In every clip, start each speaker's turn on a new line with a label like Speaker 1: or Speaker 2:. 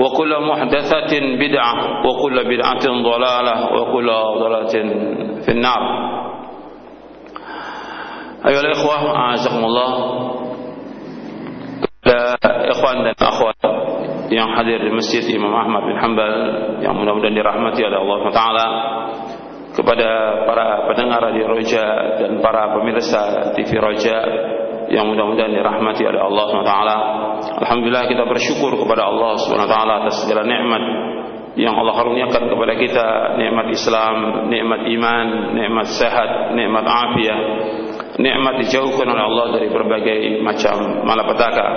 Speaker 1: وكل محدثة بدعة وكل بدعة ضلالة وكل ضلالة في النار أيها الإخوة أعزكم الله ikhwan dan akhwat yang hadir di Masjid Imam Ahmad bin Hanbal yang mudah-mudahan dirahmati oleh Allah Taala kepada para pendengar di Roja dan para pemirsa TV Roja yang mudah-mudahan dirahmati oleh Allah SWT. Alhamdulillah kita bersyukur kepada Allah SWT atas segala nikmat yang Allah karuniakan kepada kita, nikmat Islam, nikmat iman, nikmat sehat, nikmat afiat, nikmat dijauhkan oleh Allah dari berbagai macam malapetaka.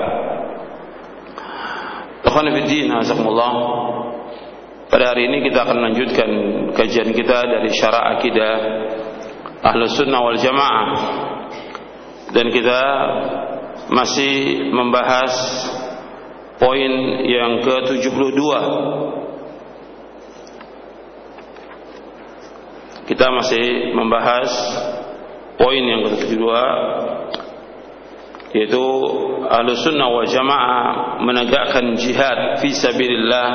Speaker 1: Tuhan fillah, azakumullah. Pada hari ini kita akan melanjutkan kajian kita dari syara akidah Ahlus Sunnah wal Jamaah dan kita masih membahas poin yang ke-72. Kita masih membahas poin yang ke-72 yaitu Ahlus Sunnah wal Jamaah menegakkan jihad fi sabilillah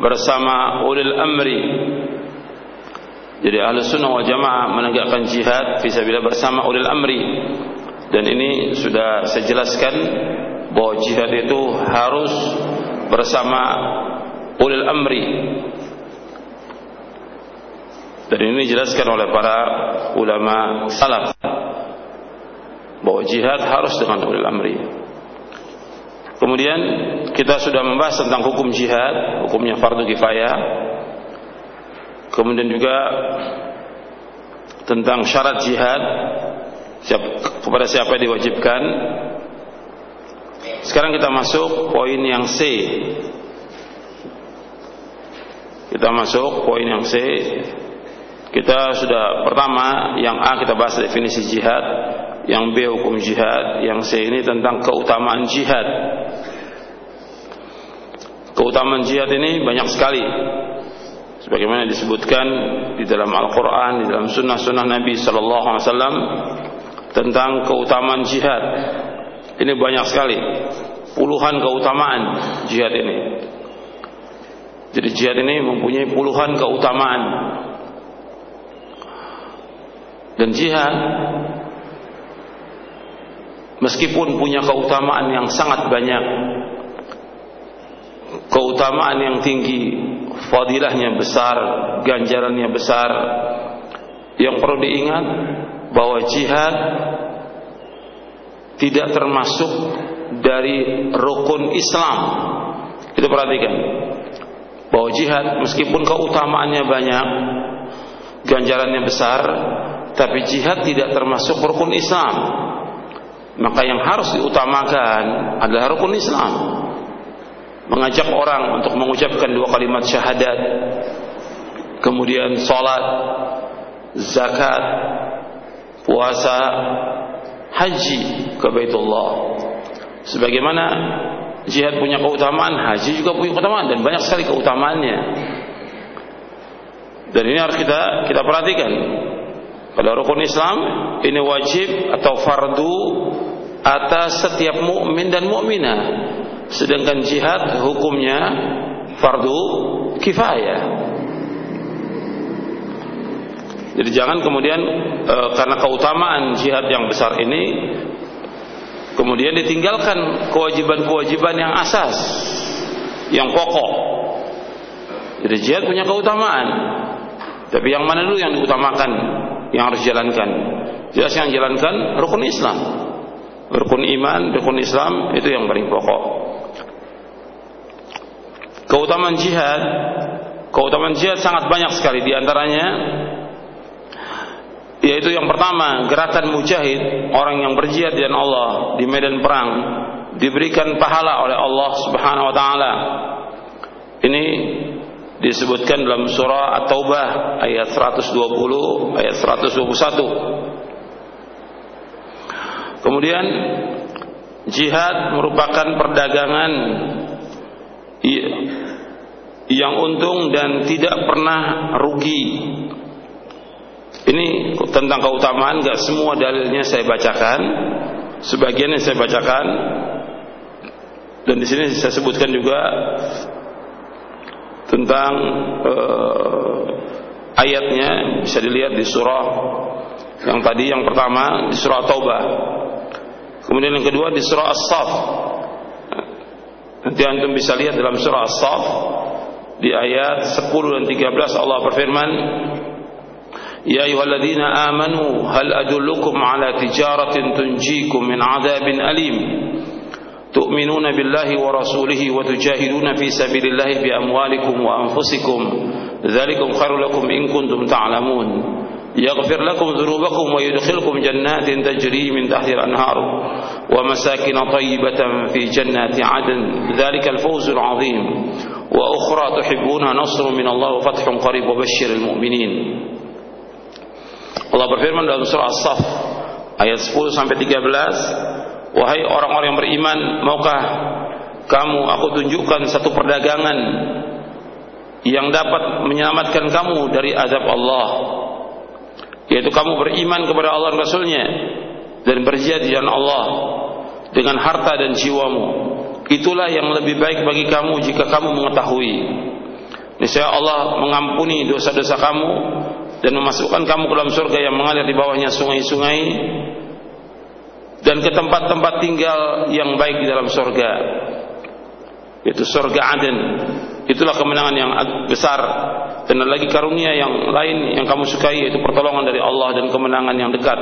Speaker 1: bersama ulil amri jadi ahli sunnah wal jamaah menegakkan jihad fisabilillah bersama ulil amri. Dan ini sudah saya jelaskan bahwa jihad itu harus bersama ulil amri. Dan ini dijelaskan oleh para ulama salaf bahwa jihad harus dengan ulil amri. Kemudian kita sudah membahas tentang hukum jihad hukumnya fardu kifayah kemudian juga tentang syarat jihad. Siap, kepada siapa diwajibkan. Sekarang kita masuk poin yang C. Kita masuk poin yang C. Kita sudah pertama yang A kita bahas definisi jihad yang B hukum jihad yang C ini tentang keutamaan jihad. Keutamaan jihad ini banyak sekali sebagaimana disebutkan di dalam Al-Qur'an, di dalam sunnah-sunnah Nabi sallallahu alaihi wasallam tentang keutamaan jihad. Ini banyak sekali, puluhan keutamaan jihad ini. Jadi jihad ini mempunyai puluhan keutamaan. Dan jihad meskipun punya keutamaan yang sangat banyak, keutamaan yang tinggi, fadilahnya besar, ganjarannya besar. Yang perlu diingat bahwa jihad tidak termasuk dari rukun Islam. Itu perhatikan. Bahwa jihad meskipun keutamaannya banyak, ganjarannya besar, tapi jihad tidak termasuk rukun Islam. Maka yang harus diutamakan adalah rukun Islam mengajak orang untuk mengucapkan dua kalimat syahadat kemudian salat zakat puasa haji ke Baitullah. Sebagaimana jihad punya keutamaan haji juga punya keutamaan dan banyak sekali keutamaannya. Dan ini harus kita kita perhatikan. Pada rukun Islam ini wajib atau fardu atas setiap mukmin dan mukminah. Sedangkan jihad hukumnya fardu kifayah. Jadi jangan kemudian e, karena keutamaan jihad yang besar ini kemudian ditinggalkan kewajiban-kewajiban yang asas, yang pokok. Jadi jihad punya keutamaan. Tapi yang mana dulu yang diutamakan, yang harus dijalankan? Jelas yang jalankan rukun Islam. Rukun iman, rukun Islam itu yang paling pokok. Keutamaan jihad, keutamaan jihad sangat banyak sekali. Di antaranya yaitu yang pertama gerakan mujahid orang yang berjihad dengan Allah di medan perang diberikan pahala oleh Allah Subhanahu wa taala. Ini disebutkan dalam surah At-Taubah ayat 120 ayat 121 kemudian jihad merupakan perdagangan yang untung dan tidak pernah rugi ini tentang keutamaan gak semua dalilnya saya bacakan, sebagian yang saya bacakan dan di sini saya sebutkan juga tentang uh, ayatnya bisa dilihat di surah yang tadi yang pertama di surah Taubah. Kemudian yang kedua di surah As-Saff. Nanti antum bisa lihat dalam surah As-Saff di ayat 10 dan 13 Allah berfirman Ya ayyuhalladzina amanu hal adullukum ala tijaratin tunjikum min adzabin alim tu'minuna billahi wa rasulihi wa tujahiduna fi sabilillahi bi amwalikum wa anfusikum dzalikum khairul lakum in kuntum ta'lamun يغفر لكم ذنوبكم ويدخلكم جنات تجري من تحتها الأنهار ومساكن طيبة في جنات عدن ذلك الفوز العظيم وأخرى تحبونها نصر من الله وفتح قريب وبشر المؤمنين Allah berfirman dalam surah As-Saff ayat 10 sampai 13, "Wahai orang-orang yang beriman, maukah kamu aku tunjukkan satu perdagangan yang dapat menyelamatkan kamu dari azab Allah?" Yaitu kamu beriman kepada Allah dan Rasulnya dan berjihad di jalan Allah dengan harta dan jiwamu. Itulah yang lebih baik bagi kamu jika kamu mengetahui. Niscaya Allah mengampuni dosa-dosa kamu dan memasukkan kamu ke dalam surga yang mengalir di bawahnya sungai-sungai dan ke tempat-tempat tinggal yang baik di dalam surga yaitu surga Aden. Itulah kemenangan yang besar dan ada lagi karunia yang lain yang kamu sukai yaitu pertolongan dari Allah dan kemenangan yang dekat.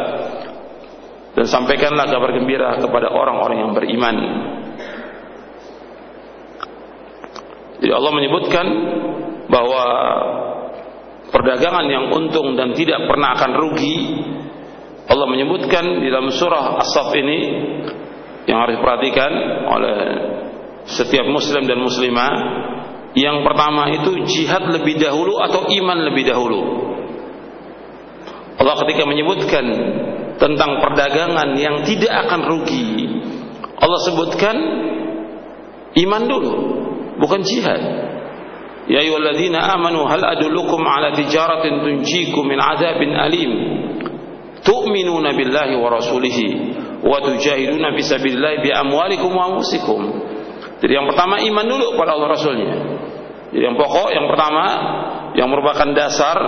Speaker 1: Dan sampaikanlah kabar gembira kepada orang-orang yang beriman jadi Allah menyebutkan bahwa perdagangan yang untung dan tidak pernah akan rugi Allah menyebutkan di dalam surah As-Saff ini yang harus diperhatikan oleh setiap muslim dan muslimah yang pertama itu jihad lebih dahulu atau iman lebih dahulu. Allah ketika menyebutkan tentang perdagangan yang tidak akan rugi Allah sebutkan iman dulu bukan jihad. Ya ayyuhalladzina amanu hal adullukum ala tijaratin tunjikum min adzabin alim tu'minuna billahi wa rasulih wa tujahiduna fi sabilillahi bi amwalikum wa anfusikum. Jadi yang pertama iman dulu kepada Allah Rasulnya. Jadi yang pokok yang pertama yang merupakan dasar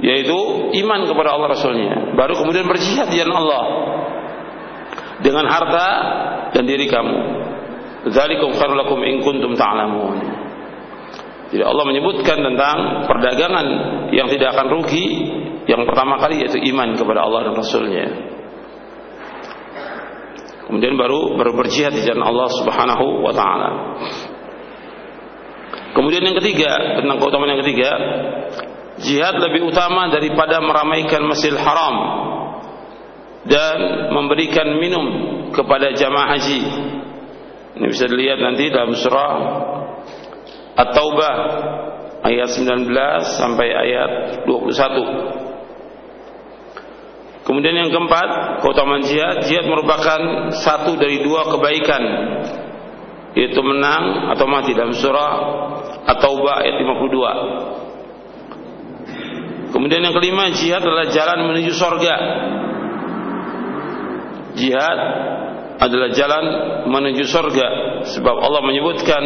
Speaker 1: yaitu iman kepada Allah Rasulnya. Baru kemudian berjihad di jalan Allah dengan harta dan diri kamu. Dzalikum khairul lakum in kuntum ta'lamun. Jadi Allah menyebutkan tentang perdagangan yang tidak akan rugi yang pertama kali yaitu iman kepada Allah dan Rasulnya. Kemudian baru baru berjihad di jalan Allah Subhanahu wa taala. Kemudian yang ketiga, tentang keutamaan yang ketiga, jihad lebih utama daripada meramaikan Masjidil Haram dan memberikan minum kepada jamaah haji. Ini bisa dilihat nanti dalam surah At-Taubah ayat 19 sampai ayat 21. Kemudian yang keempat, keutamaan jihad, jihad merupakan satu dari dua kebaikan yaitu menang atau mati dalam surah At-Taubah ayat 52. Kemudian yang kelima, jihad adalah jalan menuju sorga. Jihad adalah jalan menuju surga. Sebab Allah menyebutkan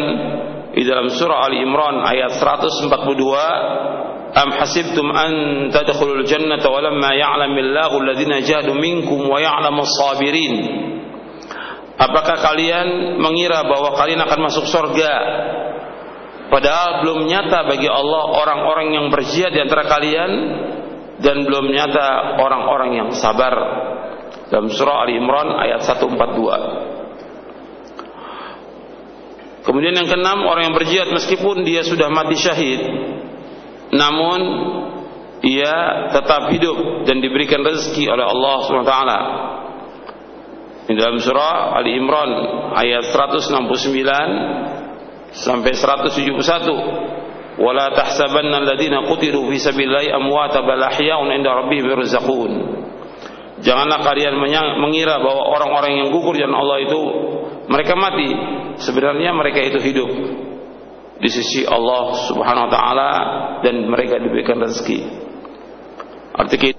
Speaker 1: di dalam surah Ali Imran ayat 142 Am hasibtum an tadkhulul jannata wa lamma ya'lamillahu alladhina jahadu minkum wa ya'lamus sabirin Apakah kalian mengira bahwa kalian akan masuk surga? Padahal belum nyata bagi Allah orang-orang yang berjihad di antara kalian dan belum nyata orang-orang yang sabar dalam surah Ali Imran ayat 142 Kemudian yang keenam orang yang berjihad meskipun dia sudah mati syahid namun ia tetap hidup dan diberikan rezeki oleh Allah SWT. Di dalam surah Ali Imran ayat 169 sampai 171 wala tahsabanna alladhina qutilu fi sabilillahi amwata bal ahya'un 'inda rabbihim yurzaqun Janganlah kalian mengira bahwa orang-orang yang gugur dan Allah itu mereka mati, sebenarnya mereka itu hidup di sisi Allah Subhanahu wa taala dan mereka diberikan rezeki. Artinya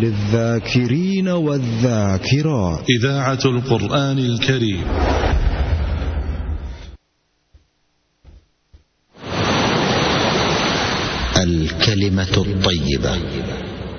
Speaker 2: للذاكرين والذاكرات.
Speaker 3: إذاعة القرآن الكريم.
Speaker 2: الكلمة الطيبة.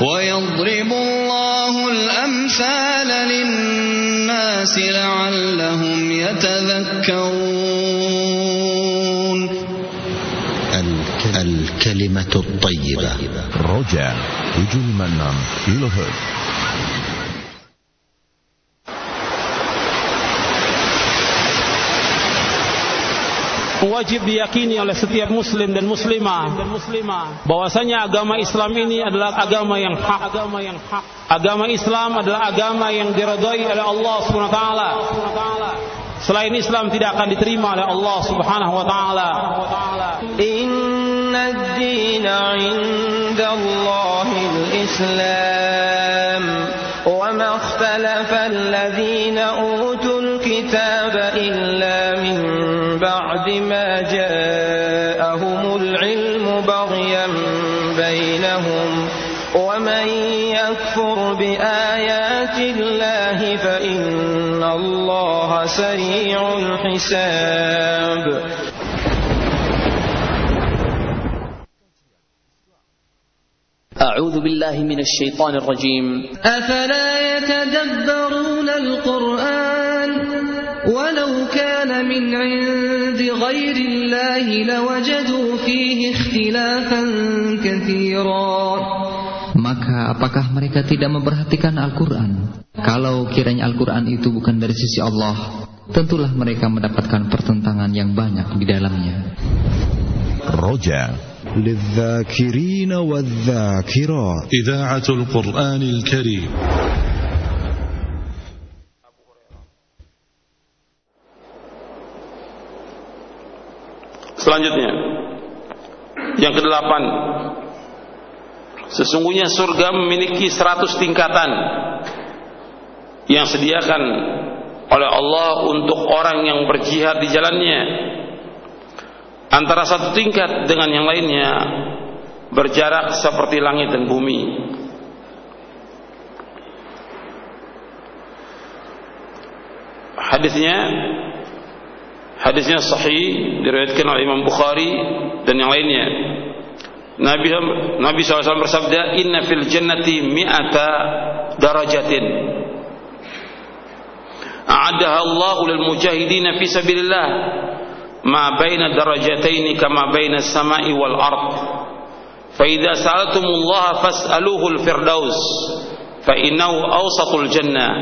Speaker 4: ويضرب الله الأمثال للناس لعلهم يتذكرون.
Speaker 2: الكلمة الطيبة. رجاء رجل منام كيلو
Speaker 5: wajib diyakini oleh setiap muslim dan muslimah bahwasanya agama Islam ini adalah agama yang hak. Agama Islam adalah agama yang diridhai oleh Allah Subhanahu wa taala. Selain Islam tidak akan diterima oleh Allah Subhanahu wa taala.
Speaker 6: Inna ad-dina 'inda Allahil Islam wa ma ikhtalafa alladhina utul kitaba illa جاءهم العلم بغيا بينهم ومن يكفر بآيات الله فإن الله سريع الحساب
Speaker 7: أعوذ بالله من الشيطان الرجيم.
Speaker 6: أفلا يتدبرون القرآن ولو كان من عند غير الله لوجدوا فيه اختلافا كثيرا
Speaker 8: Maka apakah mereka tidak memperhatikan Al-Quran? Kalau kiranya Al-Quran itu bukan dari sisi Allah, tentulah mereka mendapatkan pertentangan yang banyak di dalamnya.
Speaker 2: رجاء للذاكرين والذاكرات
Speaker 3: إذاعة القرآن الكريم
Speaker 1: Selanjutnya. Yang kedelapan. Sesungguhnya surga memiliki seratus tingkatan Yang sediakan oleh Allah untuk orang yang berjihad di jalannya. Antara satu tingkat dengan yang lainnya Berjarak seperti langit dan bumi. Hadisnya Hadisnya sahih diriwayatkan oleh Imam Bukhari dan yang lainnya. Nabi Nabi SAW bersabda, "Inna fil jannati mi'ata darajatin." A'adaha Allah lil mujahidin fi sabilillah ma baina darajataini kama baina samai wal ard. Fa idza sa'altumullaha fas'aluhu al-firdaus fa innahu awsatul jannah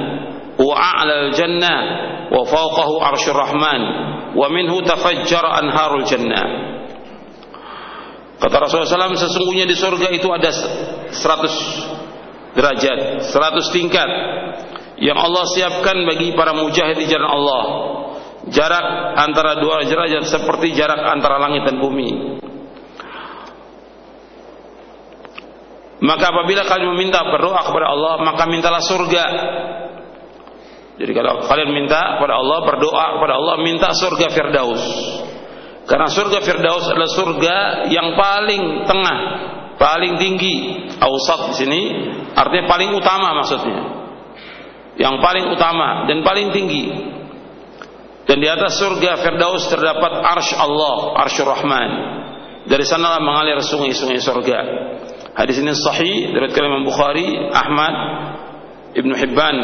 Speaker 1: wa a'la al-jannah wa fawqahu arsyur rahman wa minhu anharul jannah. Kata Rasulullah SAW sesungguhnya di surga itu ada 100 derajat, 100 tingkat yang Allah siapkan bagi para mujahid di jalan Allah. Jarak antara dua derajat seperti jarak antara langit dan bumi. Maka apabila kalian meminta berdoa kepada Allah, maka mintalah surga. Jadi kalau kalian minta kepada Allah, berdoa kepada Allah, minta surga Firdaus. Karena surga Firdaus adalah surga yang paling tengah, paling tinggi. Ausat di sini artinya paling utama maksudnya. Yang paling utama dan paling tinggi. Dan di atas surga Firdaus terdapat arsh Allah, arshur Rahman. Dari sanalah mengalir sungai-sungai surga. Hadis ini sahih dari Imam Bukhari, Ahmad, Ibnu Hibban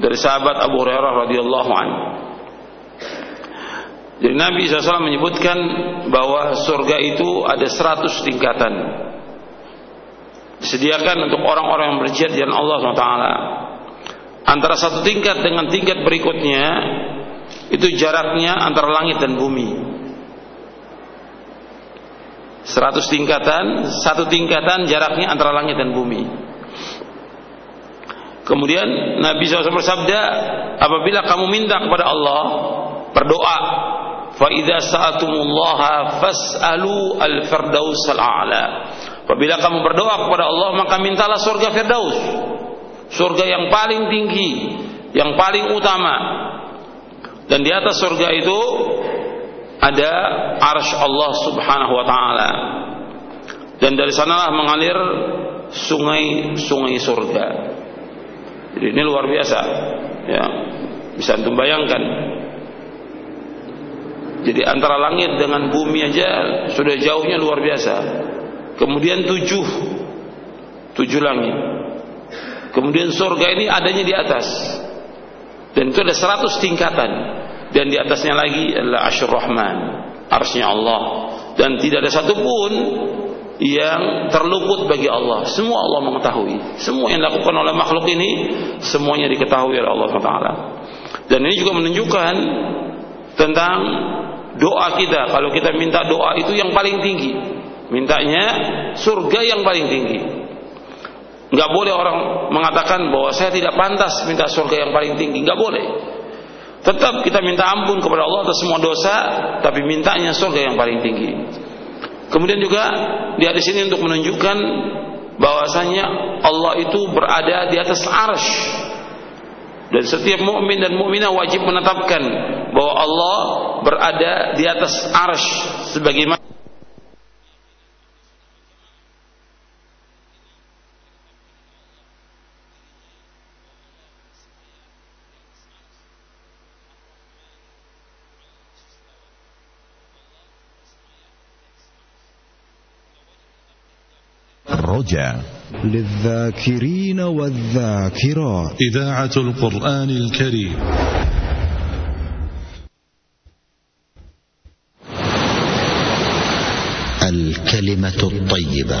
Speaker 1: dari sahabat Abu Hurairah radhiyallahu anhu. Jadi Nabi SAW menyebutkan bahwa surga itu ada 100 tingkatan. Disediakan untuk orang-orang yang berjihad jalan Allah SWT. Antara satu tingkat dengan tingkat berikutnya itu jaraknya antara langit dan bumi. 100 tingkatan, satu tingkatan jaraknya antara langit dan bumi. Kemudian Nabi SAW bersabda, apabila kamu minta kepada Allah, berdoa, fa idza sa'atumullaha fas'alu al-firdaus al-a'la. Apabila kamu berdoa kepada Allah, maka mintalah surga Firdaus. Surga yang paling tinggi, yang paling utama. Dan di atas surga itu ada arsh Allah subhanahu wa ta'ala dan dari sanalah mengalir sungai-sungai surga jadi ini luar biasa. Ya. Bisa antum bayangkan. Jadi antara langit dengan bumi aja sudah jauhnya luar biasa. Kemudian tujuh. Tujuh langit. Kemudian surga ini adanya di atas. Dan itu ada seratus tingkatan. Dan di atasnya lagi adalah Asyur Rahman. Arsnya Allah. Dan tidak ada satupun yang terluput bagi Allah. Semua Allah mengetahui. Semua yang dilakukan oleh makhluk ini semuanya diketahui oleh Allah SWT dan ini juga menunjukkan tentang doa kita. Kalau kita minta doa itu yang paling tinggi. Mintanya surga yang paling tinggi. Nggak boleh orang mengatakan bahwa saya tidak pantas minta surga yang paling tinggi. Nggak boleh. Tetap kita minta ampun kepada Allah atas semua dosa, tapi mintanya surga yang paling tinggi. Kemudian juga di hadis ini untuk menunjukkan bahwasanya Allah itu berada di atas arsh. Dan setiap mukmin dan mukminah wajib menetapkan bahwa Allah berada di atas arsh sebagaimana
Speaker 9: الرجاء
Speaker 2: للذاكرين والذاكرات. إذاعة القرآن الكريم.
Speaker 9: الكلمة الطيبة.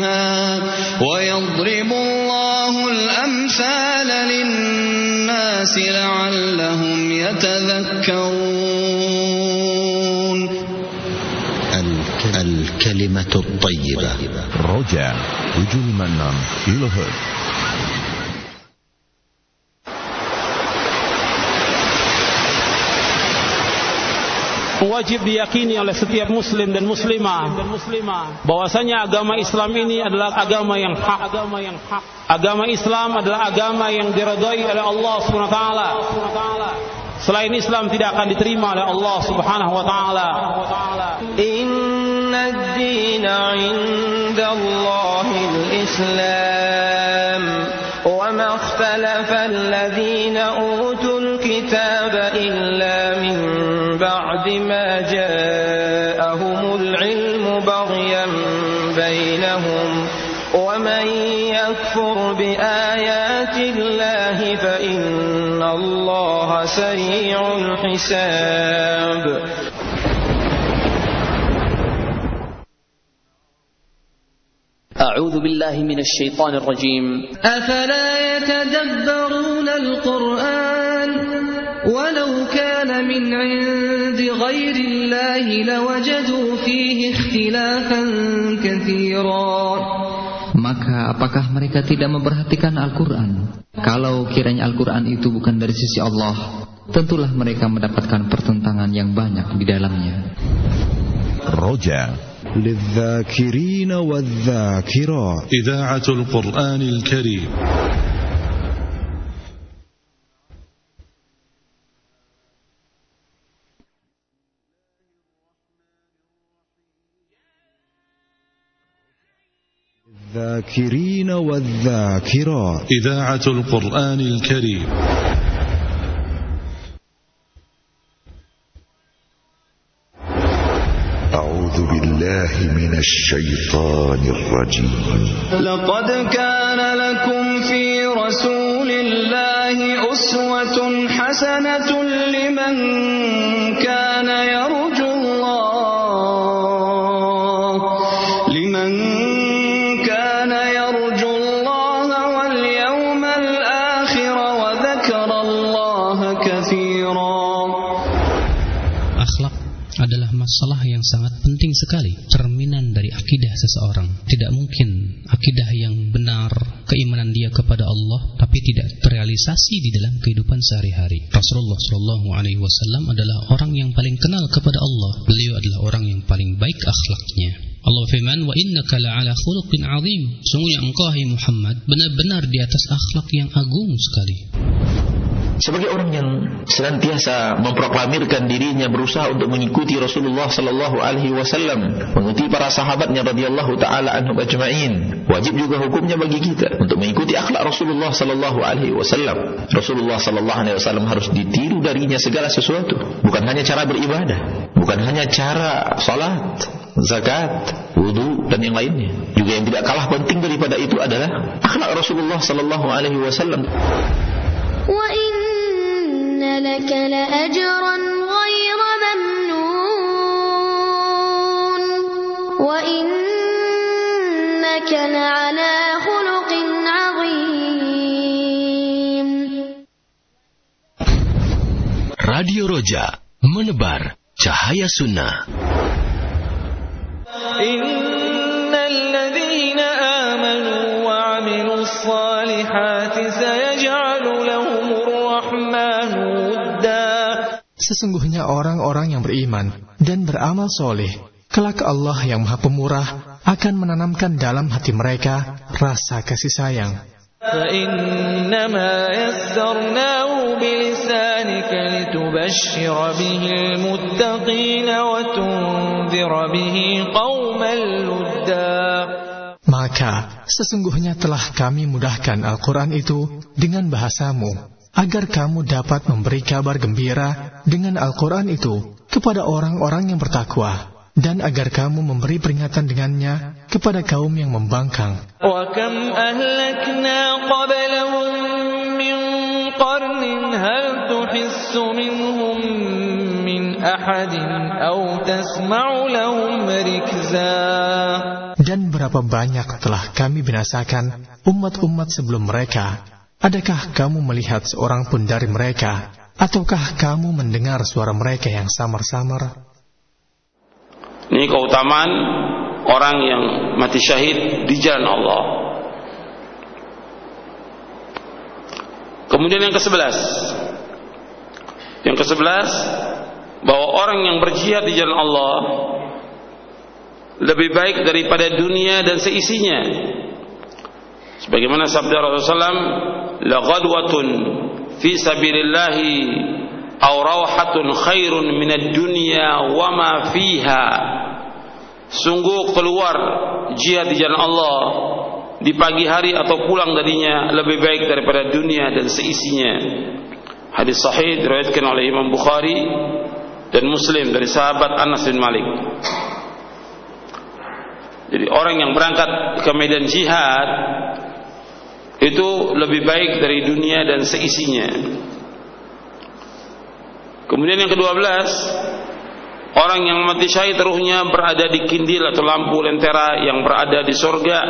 Speaker 4: ربها ويضرب الله الأمثال للناس لعلهم يتذكرون.
Speaker 9: الكلمة الطيبة. رجاء هجوم منام كيلوهرتز
Speaker 5: wajib diyakini oleh setiap muslim dan muslimah bahwasanya agama Islam ini adalah agama yang hak. Agama Islam adalah agama yang diridhai oleh Allah Subhanahu wa taala. Selain Islam tidak akan diterima oleh Allah Subhanahu wa taala.
Speaker 6: Innad dina 'indallahil islam wa ma ikhtalafa alladhina utul kitaba illa بعد ما جاءهم العلم بغيا بينهم. ومن يكفر بآيات الله فإن الله سريع الحساب.
Speaker 7: أعوذ بالله من الشيطان الرجيم.
Speaker 10: أفلا يتدبرون القرآن ولو كان من عند غير الله لوجدوا فيه اختلافا كثيرا
Speaker 11: Maka apakah mereka tidak memperhatikan Al-Quran? Kalau kiranya Al-Quran itu bukan dari sisi Allah, tentulah mereka mendapatkan pertentangan yang banyak di dalamnya.
Speaker 9: رجاء
Speaker 2: للذاكرين والذاكرات
Speaker 3: إذاعة القرآن الكريم
Speaker 2: الذاكرين والذاكرات.
Speaker 3: إذاعة القرآن الكريم.
Speaker 12: أعوذ بالله من الشيطان الرجيم.
Speaker 4: لقد كان لكم في رسول الله أسوة حسنة لمن كان يرجو
Speaker 13: penting sekali, cerminan dari akidah seseorang. Tidak mungkin akidah yang benar, keimanan dia kepada Allah, tapi tidak terrealisasi di dalam kehidupan sehari-hari. Rasulullah Shallallahu Alaihi Wasallam adalah orang yang paling kenal kepada Allah. Beliau adalah orang yang paling baik akhlaknya. Allah firman, wa innaka la'ala khuluqin azim. Sungguhnya engkau, Muhammad, benar-benar di atas akhlak yang agung sekali
Speaker 14: Sebagai orang yang senantiasa memproklamirkan dirinya berusaha untuk mengikuti Rasulullah sallallahu alaihi wasallam, mengikuti para sahabatnya radhiyallahu taala anhum ajma'in. Wajib juga hukumnya bagi kita untuk mengikuti akhlak Rasulullah sallallahu alaihi wasallam. Rasulullah sallallahu alaihi wasallam harus ditiru darinya segala sesuatu, bukan hanya cara beribadah, bukan hanya cara salat, zakat, wudu dan yang lainnya. Juga yang tidak kalah penting daripada itu adalah akhlak Rasulullah sallallahu alaihi wasallam.
Speaker 15: وإن لك لأجرا غير ممنون وإنك لعلى خلق عظيم
Speaker 9: Radio Roja menebar cahaya sunnah.
Speaker 6: إن الذين آمنوا وعملوا الصالحات سيجعل
Speaker 16: sesungguhnya orang-orang yang beriman dan beramal soleh, kelak Allah yang maha pemurah akan menanamkan dalam hati mereka rasa kasih sayang. Maka sesungguhnya telah kami mudahkan Al-Quran itu dengan bahasamu agar kamu dapat memberi kabar gembira dengan Al-Quran itu kepada orang-orang yang bertakwa dan agar kamu memberi peringatan dengannya kepada kaum yang membangkang. Dan berapa banyak telah kami binasakan umat-umat sebelum mereka Adakah kamu melihat seorang pun dari mereka? Ataukah kamu mendengar suara mereka yang samar-samar?
Speaker 1: Ini keutamaan orang yang mati syahid di jalan Allah. Kemudian yang ke-11. Yang ke-11 bahwa orang yang berjihad di jalan Allah lebih baik daripada dunia dan seisinya. Sebagaimana sabda Rasulullah SAW, la ghadwatun fi sabilillah aw rawhatun khairun minad dunya wa ma fiha. Sungguh keluar jihad di jalan Allah di pagi hari atau pulang darinya lebih baik daripada dunia dan seisinya. Hadis sahih diriwayatkan oleh Imam Bukhari dan Muslim dari sahabat Anas bin Malik. Jadi orang yang berangkat ke medan jihad itu lebih baik dari dunia dan seisinya. Kemudian yang kedua belas, orang yang mati syahid ruhnya berada di kindil atau lampu lentera yang berada di sorga.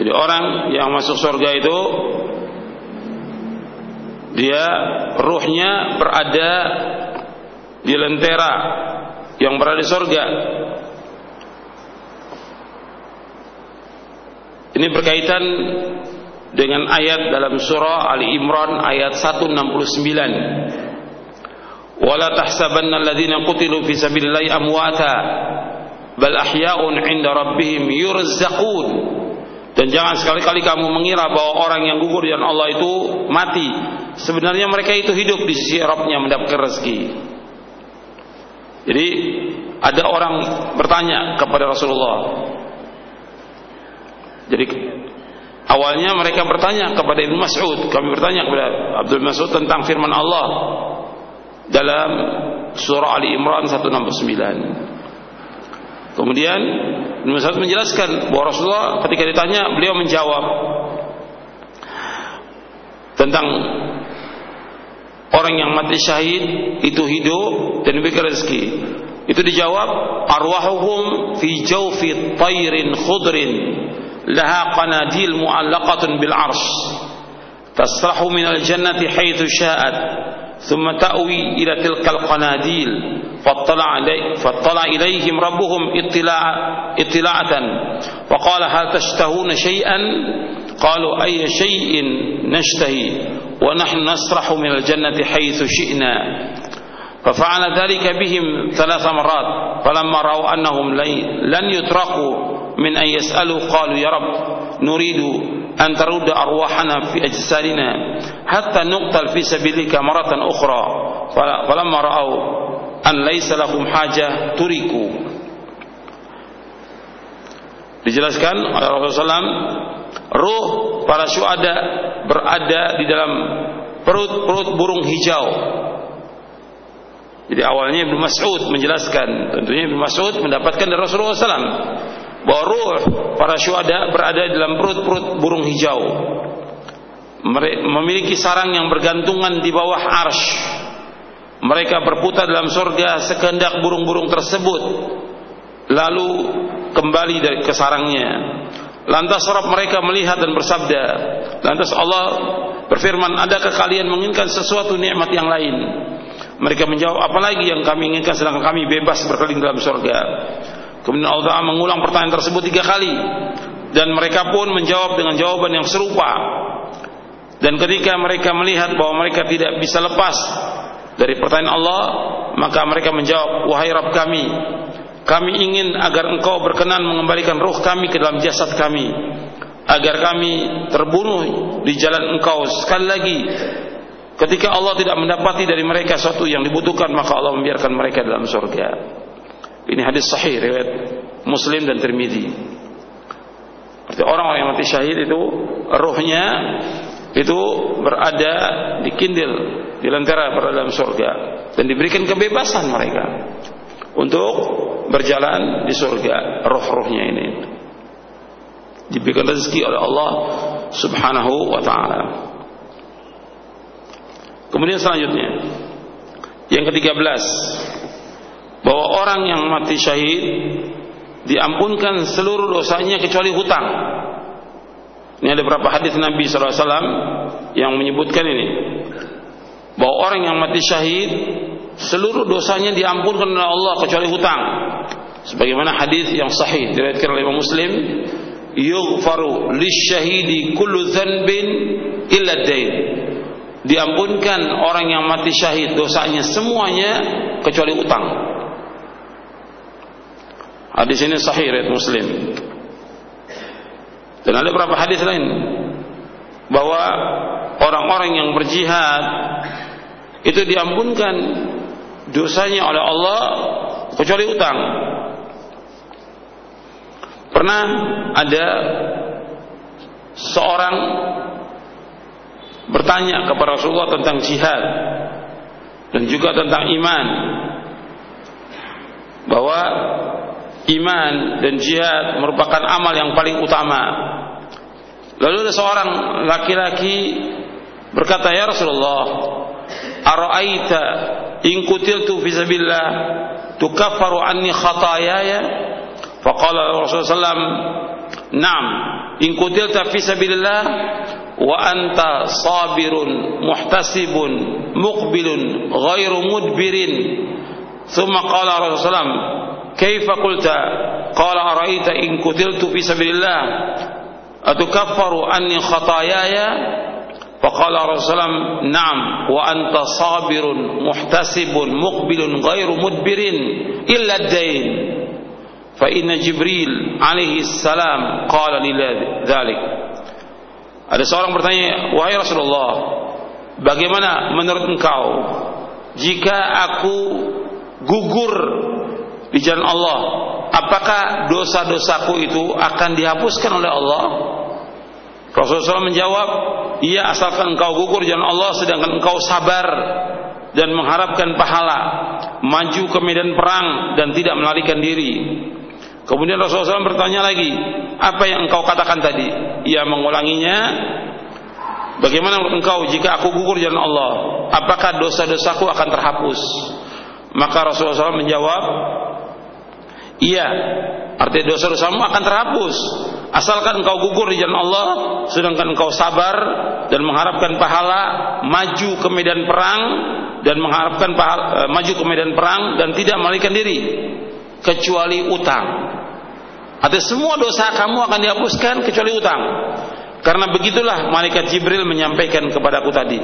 Speaker 1: Jadi orang yang masuk surga itu dia ruhnya berada di lentera yang berada di surga. Ini berkaitan dengan ayat dalam surah Ali Imran ayat 169. Wala tahsabanna alladhina qutilu fi sabilillahi amwata bal ahya'un 'inda rabbihim yurzaqun. Dan jangan sekali-kali kamu mengira bahwa orang yang gugur di Allah itu mati. Sebenarnya mereka itu hidup di sisi Rabbnya mendapatkan rezeki. Jadi ada orang bertanya kepada Rasulullah. Jadi awalnya mereka bertanya kepada Ibnu Mas'ud, kami bertanya kepada Abdul Mas'ud tentang firman Allah dalam surah Ali Imran 169. Kemudian Ibnu Mas'ud menjelaskan bahwa Rasulullah ketika ditanya beliau menjawab tentang orang yang mati syahid itu hidup dan diberikan rezeki. Itu dijawab arwahuhum fi jawfi tayrin khudrin laha qanadil mu'allaqatun bil arsh tasrahu min al jannati haythu sya'at thumma ta'wi ila tilkal qanadil فاطلع, علي فاطلع إليهم ربهم اطلاع اطلاعة وقال هل تشتهون شيئا قالوا أي شيء نشتهي ونحن نسرح من الجنة حيث شئنا. ففعل ذلك بهم ثلاث مرات. فلما رأوا أنهم لن يتركوا من أن يسألوا قالوا يا رب نريد أن ترد أرواحنا في أجسادنا حتى نقتل في سبيلك مرة أخرى. فلما رأوا an laisa lahum hajah turiku dijelaskan oleh Rasulullah SAW ruh para syuhada berada di dalam perut-perut burung hijau. Jadi awalnya Ibnu Mas'ud menjelaskan tentunya Ibnu Mas'ud mendapatkan dari Rasulullah SAW bahwa ruh para syuhada berada di dalam perut-perut burung hijau. Memiliki sarang yang bergantungan di bawah arsh. Mereka berputar dalam surga sekehendak burung-burung tersebut lalu kembali dari ke sarangnya lantas Rabb mereka melihat dan bersabda lantas Allah berfirman adakah kalian menginginkan sesuatu nikmat yang lain? Mereka menjawab apalagi yang kami inginkan sedangkan kami bebas berkeliling dalam surga. Kemudian Allah mengulang pertanyaan tersebut tiga kali. Dan mereka pun menjawab dengan jawaban yang serupa. Dan ketika mereka melihat bahwa mereka tidak bisa lepas dari pertanyaan Allah maka mereka menjawab wahai Rabb kami kami ingin agar engkau berkenan mengembalikan ruh kami ke dalam jasad kami. Agar kami terbunuh di jalan engkau. Sekali lagi ketika Allah tidak mendapati dari mereka sesuatu yang dibutuhkan maka Allah membiarkan mereka dalam surga. Ini hadis sahih riwayat Muslim dan Tirmidzi Berarti orang-orang yang mati syahid itu rohnya itu berada di kindil di lentera berada dalam surga. Dan diberikan kebebasan mereka untuk berjalan di surga roh-rohnya ini diberikan rezeki oleh Allah Subhanahu wa taala. Kemudian selanjutnya yang ke-13 bahwa orang yang mati syahid diampunkan seluruh dosanya kecuali hutang. Ini ada beberapa hadis Nabi SAW yang menyebutkan ini bahwa orang yang mati syahid seluruh dosanya diampunkan oleh Allah kecuali hutang. Sebagaimana hadis yang sahih diriwayatkan oleh Imam Muslim yughfaru lisyahidi kullu dhanbin illa dain diampunkan orang yang mati syahid dosanya semuanya kecuali utang hadis ini sahih riwayat muslim. Dan ada beberapa hadis lain bahwa orang-orang yang berjihad itu diampunkan dosanya oleh Allah kecuali utang Pernah ada seorang bertanya kepada Rasulullah tentang jihad dan juga tentang iman bahwa iman dan jihad merupakan amal yang paling utama. Lalu ada seorang laki-laki berkata, "Ya Rasulullah, ara'aita إن قتلت في سبيل الله تكفر عني خطاياي؟ فقال الرسول صلى الله عليه وسلم نعم إن قتلت في سبيل الله وأنت صابر محتسب مقبل غير مدبر. ثم قال الرسول صلى الله عليه وسلم كيف قلت؟ قال أرأيت إن قتلت في سبيل الله أتكفر عني خطاياي؟ عليه وسلم نعم وأنت صابر محتسب مقبل غير مدبر إلا الدين fa inna Jibril alaihi salam qala dzalik ada seorang bertanya wahai Rasulullah bagaimana menurut engkau jika aku gugur di jalan Allah apakah dosa-dosaku itu akan dihapuskan oleh Allah Rasulullah SAW menjawab iya asalkan engkau gugur jalan Allah sedangkan engkau sabar dan mengharapkan pahala maju ke medan perang dan tidak melarikan diri Kemudian Rasulullah SAW bertanya lagi, apa yang engkau katakan tadi? Ia mengulanginya, bagaimana engkau jika aku gugur jalan Allah? Apakah dosa-dosaku akan terhapus? Maka Rasulullah SAW menjawab, iya, artinya dosa-dosamu akan terhapus. Asalkan engkau gugur di jalan Allah, sedangkan engkau sabar dan mengharapkan pahala, maju ke medan perang dan mengharapkan pahala, eh, maju ke medan perang dan tidak melarikan diri kecuali utang. Ada semua dosa kamu akan dihapuskan kecuali utang. Karena begitulah malaikat Jibril menyampaikan kepadaku tadi.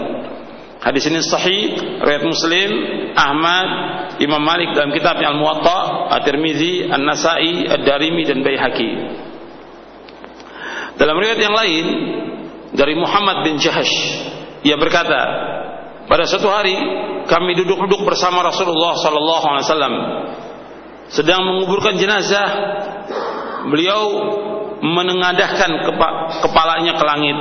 Speaker 1: Hadis ini sahih, riwayat Muslim, Ahmad, Imam Malik dalam kitab Al-Muwatta, At-Tirmizi, An-Nasa'i, Ad-Darimi dan Baihaqi. Dalam riwayat yang lain dari Muhammad bin Jahash, ia berkata, pada suatu hari kami duduk-duduk bersama Rasulullah sallallahu alaihi wasallam sedang menguburkan jenazah. Beliau menengadahkan kepalanya ke langit.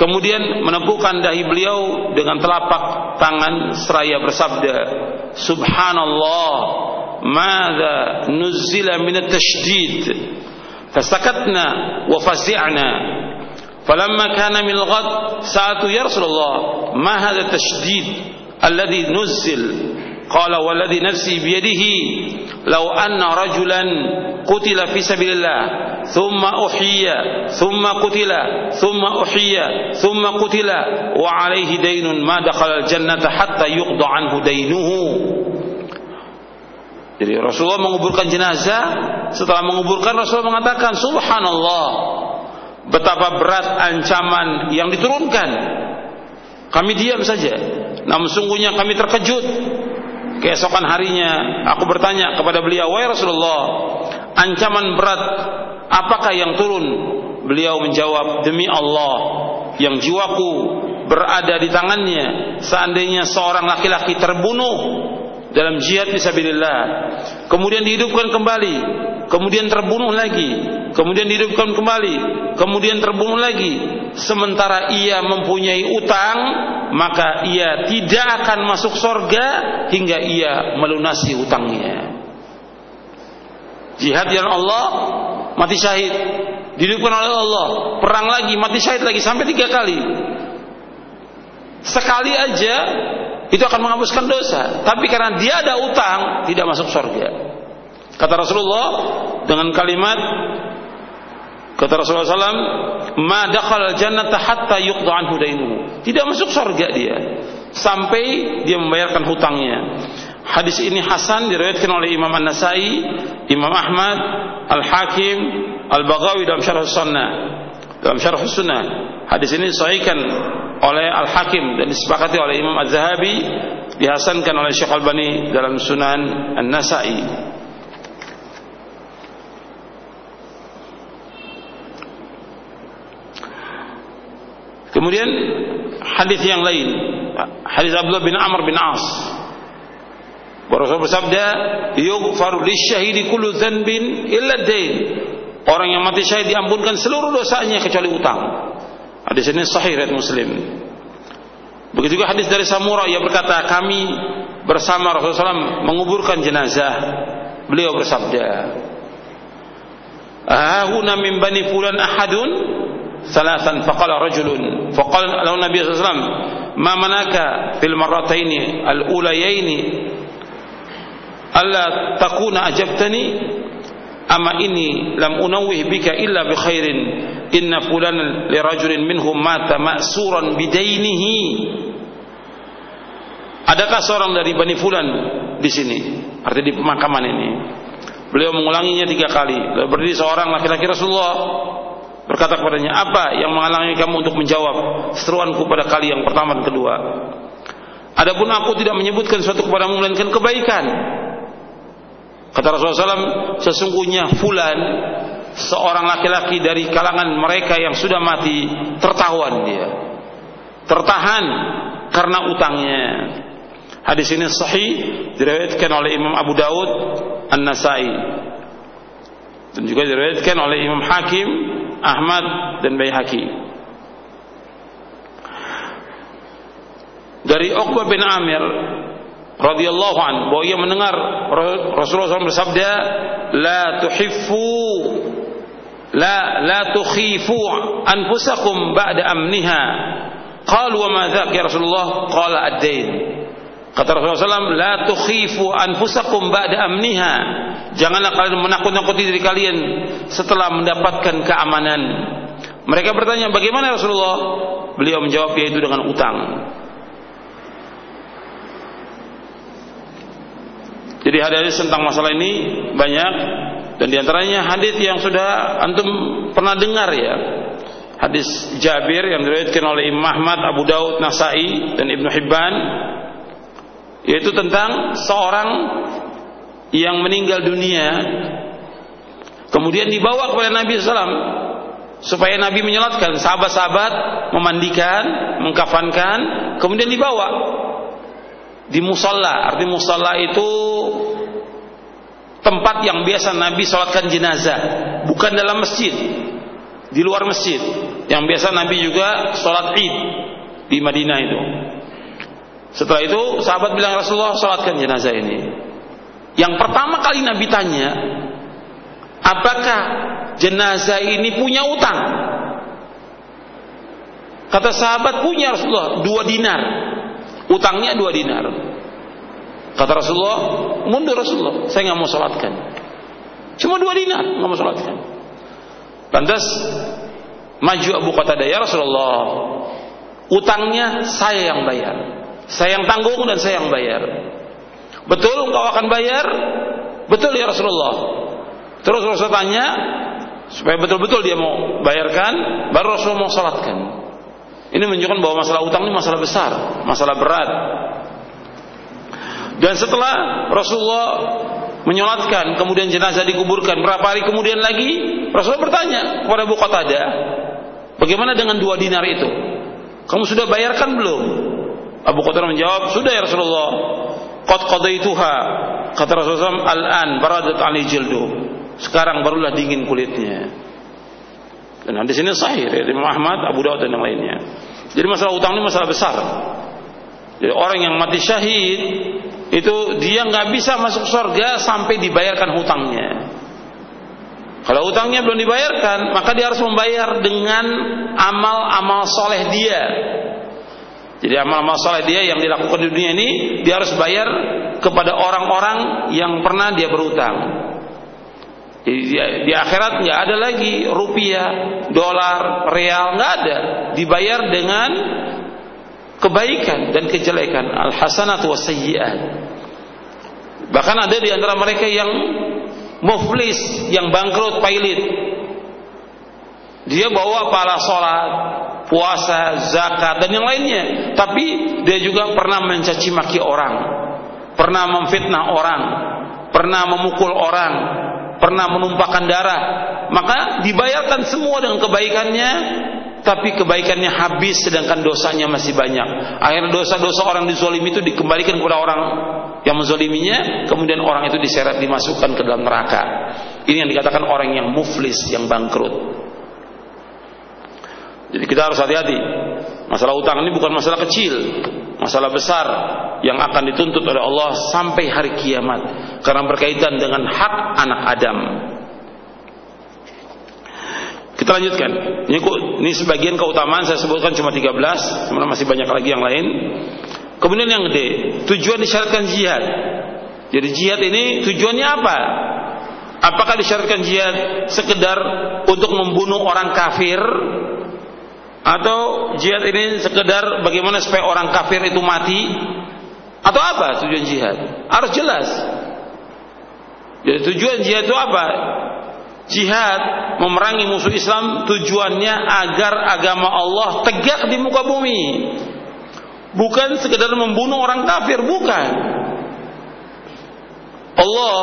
Speaker 1: Kemudian menepukan dahi beliau dengan telapak tangan seraya bersabda subhanallah madza nuzila min at-tashdid fasakatna wa fazi'na falamma kana min al-ghad sa'atu ya rasulullah ma hadha at-tashdid alladhi nuzil قال والذي نفسي بيده لو أن رجلا قتل في سبيل الله ثم أحيي ثم قتل ثم أحيي ثم قتل وعليه دين ما دخل الجنة حتى يقضى عنه دينه. Jadi Rasulullah menguburkan jenazah. Setelah menguburkan Rasulullah mengatakan Subhanallah. Betapa berat ancaman yang diturunkan. Kami diam saja. Namun sungguhnya kami terkejut. Keesokan harinya aku bertanya kepada beliau wahai Rasulullah ancaman berat apakah yang turun? Beliau menjawab demi Allah yang jiwaku berada di tangannya seandainya seorang laki-laki terbunuh dalam jihad fisabilillah kemudian dihidupkan kembali. Kemudian terbunuh lagi. Kemudian dihidupkan kembali. Kemudian terbunuh lagi. Sementara ia mempunyai utang maka ia tidak akan masuk surga hingga ia melunasi utangnya jihad yang Allah mati syahid. Dihidupkan oleh Allah. Perang lagi mati syahid lagi. Sampai tiga kali. Sekali aja itu akan menghapuskan dosa. Tapi karena dia ada utang, tidak masuk surga. Kata Rasulullah dengan kalimat kata Rasulullah SAW, "Ma dakhala jannata hatta yuqda anhu dainuhu." Tidak masuk surga dia sampai dia membayarkan hutangnya. Hadis ini hasan diriwayatkan oleh Imam An-Nasai, Imam Ahmad, Al-Hakim, Al-Baghawi dalam Syarh Sunnah dalam Syarh Sunnah hadis ini disahihkan oleh Al-Hakim dan disepakati oleh Imam Az-Zahabi dihasankan oleh Syekh Al-Bani dalam Sunan An-Nasa'i Kemudian hadis yang lain, hadis Abdullah bin Amr bin As. Rasul bersabda, "Yughfaru lisyahidi kullu dhanbin illa dain." Orang yang mati syahid diampunkan seluruh dosanya kecuali utang. Hadis ini sahih riwayat Muslim. Begitu juga hadis dari Samurah yang berkata, "Kami bersama Rasulullah SAW menguburkan jenazah." Beliau bersabda, "Ahuna min bani fulan ahadun?" Salasan faqala rajulun faqala lahu Nabi sallallahu alaihi wasallam, "Ma manaka fil marrataini al-ulayaini alla takuna ajabtani?" ama ini lam unawih bika illa bi khairin. Inna fulan li rajulin minhum mata ma'suran bidainihi. Adakah seorang dari Bani Fulan di sini? Artinya di pemakaman ini. Beliau mengulanginya tiga kali. Lalu berdiri seorang laki-laki Rasulullah. Berkata kepadanya apa yang menghalangi kamu untuk menjawab seruanku pada kali yang pertama dan kedua? Adapun aku tidak menyebutkan suatu kepadamu melainkan kebaikan. Kata Rasulullah SAW, sesungguhnya fulan seorang laki-laki dari kalangan mereka yang sudah mati tertawan dia, tertahan karena utangnya. Hadis ini sahih diriwayatkan oleh Imam Abu Daud An-Nasai dan juga diriwayatkan oleh Imam Hakim Ahmad dan Baihaqi. Dari Uqbah bin Amir radhiyallahu an bahwa ia mendengar Rasulullah SAW bersabda, "La tuhiffu la la tukhifu anfusakum ba'da amniha." Qalu wa ma ya Rasulullah? Qala ad-dain. Kata Rasulullah SAW, La tukhifu anfusakum ba'da amniha. Janganlah kalian menakut-nakuti diri kalian setelah mendapatkan keamanan. Mereka bertanya, bagaimana Rasulullah? Beliau menjawab, yaitu dengan utang. Jadi hadis tentang masalah ini banyak. Dan di antaranya hadis yang sudah antum pernah dengar ya. Hadis Jabir yang diriwayatkan oleh Imam Ahmad, Abu Daud, Nasai dan Ibnu Hibban. Yaitu tentang seorang yang meninggal dunia. Kemudian dibawa kepada Nabi SAW supaya Nabi menyolatkan sahabat-sahabat memandikan mengkafankan. Kemudian dibawa di musalla arti musalla itu tempat yang biasa Nabi sholatkan jenazah. Bukan dalam masjid. Di luar masjid. Yang biasa Nabi juga sholat id di Madinah itu. Setelah itu sahabat bilang Rasulullah sholatkan jenazah ini. Yang pertama kali Nabi tanya, apakah jenazah ini punya utang? Kata sahabat punya Rasulullah. Dua dinar, utangnya dua dinar. Kata Rasulullah, mundur Rasulullah, saya nggak mau sholatkan. Cuma dua dinar, nggak mau sholatkan. Lantas maju Abu Qatadah ya Rasulullah, utangnya saya yang bayar. Saya yang tanggung dan saya yang bayar. Betul engkau akan bayar? Betul ya Rasulullah. Terus Rasul tanya supaya betul-betul dia mau bayarkan, baru Rasul mau salatkan. Ini menunjukkan bahwa masalah utang ini masalah besar, masalah berat. Dan setelah Rasulullah menyolatkan, kemudian jenazah dikuburkan, berapa hari kemudian lagi Rasulullah bertanya kepada Abu Qatadah, bagaimana dengan dua dinar itu? Kamu sudah bayarkan belum? Abu Qatadah menjawab, "Sudah ya Rasulullah. Qad qadaituha." Kata Rasulullah, "Al-an baradat ali jildu." Sekarang barulah dingin kulitnya. Dan hadis ini sahih dari Imam Ahmad, Abu Dawud dan yang lainnya. Jadi masalah utang ini masalah besar. Jadi orang yang mati syahid itu dia nggak bisa masuk surga sampai dibayarkan hutangnya. Kalau hutangnya belum dibayarkan, maka dia harus membayar dengan amal-amal soleh dia. Jadi amal-amal soleh dia yang dilakukan di dunia ini dia harus bayar kepada orang-orang yang pernah dia berutang. Jadi di, di akhirat nggak ada lagi rupiah, dolar, real nggak ada. Dibayar dengan kebaikan dan kejelekan. Al hasanat was Bahkan ada di antara mereka yang muflis, yang bangkrut, pailit. Dia bawa pahala sholat, puasa, zakat dan yang lainnya. Tapi dia juga pernah mencaci maki orang, pernah memfitnah orang, pernah memukul orang, pernah menumpahkan darah. Maka dibayarkan semua dengan kebaikannya, tapi kebaikannya habis sedangkan dosanya masih banyak. Akhirnya dosa-dosa orang dizolimi itu dikembalikan kepada orang yang menzoliminya, kemudian orang itu diseret dimasukkan ke dalam neraka. Ini yang dikatakan orang yang muflis, yang bangkrut. Jadi kita harus hati-hati. Masalah utang ini bukan masalah kecil, masalah besar yang akan dituntut oleh Allah sampai hari kiamat karena berkaitan dengan hak anak Adam. Kita lanjutkan. Ini, sebagian keutamaan saya sebutkan cuma 13, sebenarnya masih banyak lagi yang lain. Kemudian yang D, tujuan disyaratkan jihad. Jadi jihad ini tujuannya apa? Apakah disyaratkan jihad sekedar untuk membunuh orang kafir atau jihad ini sekedar bagaimana supaya orang kafir itu mati? Atau apa tujuan jihad? Harus jelas. Jadi tujuan jihad itu apa? Jihad memerangi musuh Islam tujuannya agar agama Allah tegak di muka bumi. Bukan sekedar membunuh orang kafir, bukan. Allah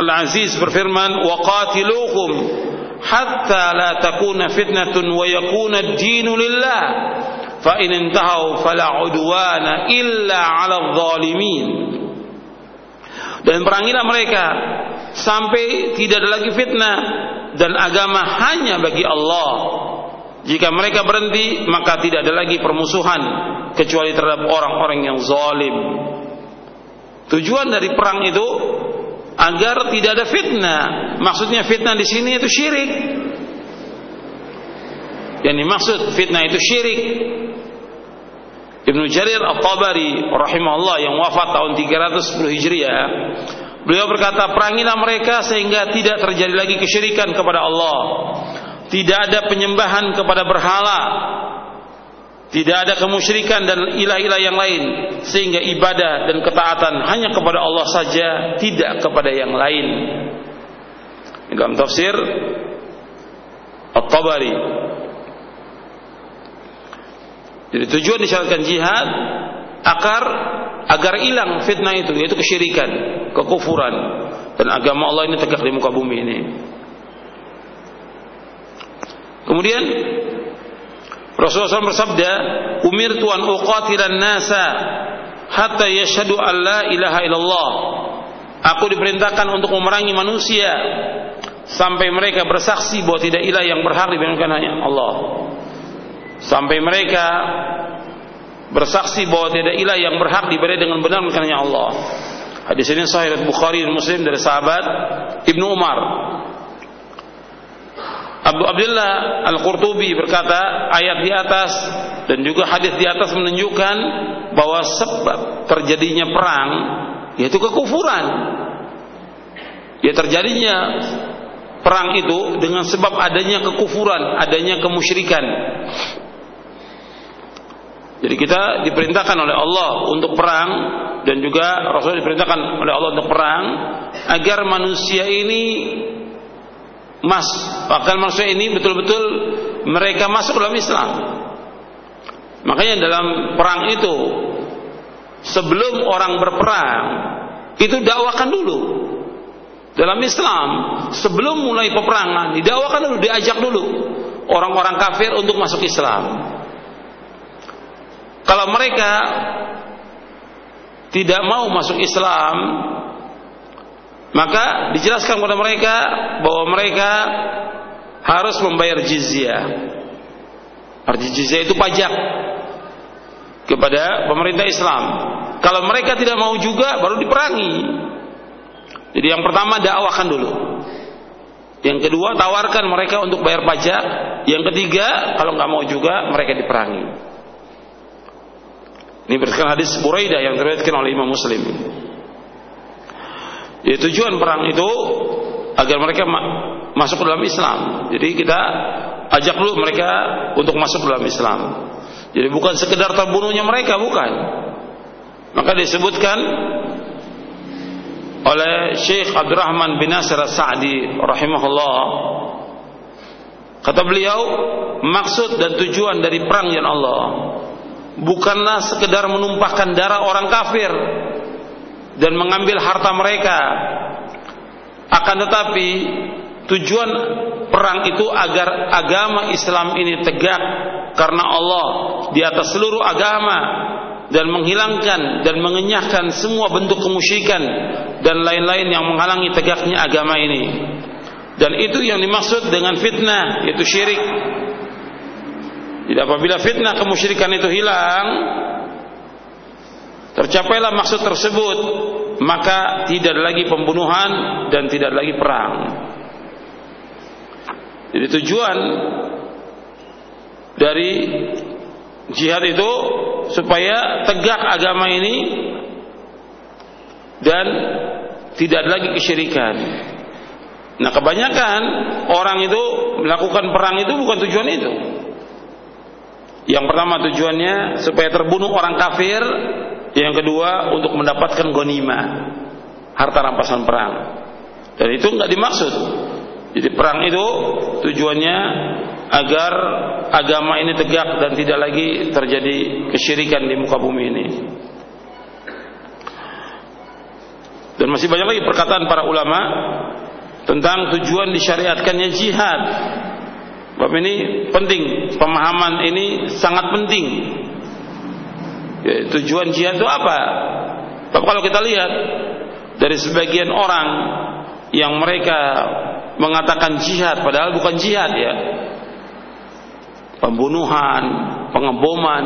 Speaker 1: Al-Aziz berfirman, "Wa qatiluhum hatta la takuna fitnatun wa yakuna ad-dinu lillah. Fa in intahu fala udwana illa 'ala adh-dhalimin. Dan perangilah mereka sampai tidak ada lagi fitnah dan agama hanya bagi Allah. Jika mereka berhenti maka tidak ada lagi permusuhan kecuali terhadap orang-orang yang zalim. Tujuan dari perang itu agar tidak ada fitnah. Maksudnya fitnah di sini itu syirik. Yang dimaksud fitnah itu syirik. Ibnu Jarir At-Tabari rahimahullah yang wafat tahun 310 Hijriah, beliau berkata, "Perangilah mereka sehingga tidak terjadi lagi kesyirikan kepada Allah. Tidak ada penyembahan kepada berhala, tidak ada kemusyrikan dan ilah-ilah yang lain sehingga ibadah dan ketaatan hanya kepada Allah saja, tidak kepada yang lain. Dalam tafsir At-Tabari. Jadi tujuan disyaratkan jihad akar agar hilang fitnah itu yaitu kesyirikan, kekufuran dan agama Allah ini tegak di muka bumi ini. Kemudian Rasulullah SAW bersabda, "Umir tuan uqatilan nasa hatta yashhadu an la ilaha illallah." Aku diperintahkan untuk memerangi manusia sampai mereka bersaksi bahwa tidak ilah yang berhak diberikan hanya Allah. Sampai mereka bersaksi bahwa tidak ilah yang berhak diberi dengan benar hanya Allah. Hadis ini sahih Bukhari dan Muslim dari sahabat Ibnu Umar Abu Abdullah Al-Qurtubi berkata ayat di atas dan juga hadis di atas menunjukkan bahwa sebab terjadinya perang yaitu kekufuran. Ya terjadinya perang itu dengan sebab adanya kekufuran, adanya kemusyrikan. Jadi kita diperintahkan oleh Allah untuk perang dan juga Rasul diperintahkan oleh Allah untuk perang agar manusia ini mas. Bahkan manusia ini betul-betul mereka masuk dalam Islam. Makanya dalam perang itu sebelum orang berperang itu dakwakan dulu. Dalam Islam sebelum mulai peperangan didakwakan dulu diajak dulu orang-orang kafir untuk masuk Islam. Kalau mereka tidak mau masuk Islam maka dijelaskan kepada mereka bahwa mereka harus membayar jizyah. Arti jizyah itu pajak kepada pemerintah Islam. Kalau mereka tidak mau juga baru diperangi. Jadi yang pertama dakwahkan dulu. Yang kedua tawarkan mereka untuk bayar pajak. Yang ketiga kalau nggak mau juga mereka diperangi. Ini berdasarkan hadis Buraidah yang diriwayatkan oleh Imam Muslim. Ya, tujuan perang itu agar mereka ma masuk ke dalam Islam. Jadi kita ajak dulu mereka untuk masuk ke dalam Islam. Jadi bukan sekedar terbunuhnya mereka, bukan. Maka disebutkan oleh Syekh Abdurrahman bin Nasir As-Sa'di rahimahullah Kata beliau, maksud dan tujuan dari perang yang Allah bukanlah sekedar menumpahkan darah orang kafir dan mengambil harta mereka. Akan tetapi tujuan perang itu agar agama Islam ini tegak karena Allah di atas seluruh agama dan menghilangkan dan mengenyahkan semua bentuk kemusyrikan dan lain-lain yang menghalangi tegaknya agama ini. Dan itu yang dimaksud dengan fitnah yaitu syirik. Jadi apabila fitnah kemusyrikan itu hilang, tercapailah maksud tersebut, maka tidak lagi pembunuhan dan tidak lagi perang. Jadi tujuan dari jihad itu supaya tegak agama ini dan tidak lagi kesyirikan. Nah kebanyakan orang itu melakukan perang itu bukan tujuan itu. Yang pertama tujuannya supaya terbunuh orang kafir, yang kedua untuk mendapatkan gonima, harta rampasan perang. Dan itu nggak dimaksud. Jadi perang itu tujuannya agar agama ini tegak dan tidak lagi terjadi kesyirikan di muka bumi ini. Dan masih banyak lagi perkataan para ulama tentang tujuan disyariatkannya jihad. Bab ini penting, pemahaman ini sangat penting. Ya, tujuan jihad itu apa? Bapak kalau kita lihat dari sebagian orang yang mereka mengatakan jihad padahal bukan jihad ya. Pembunuhan, pengeboman,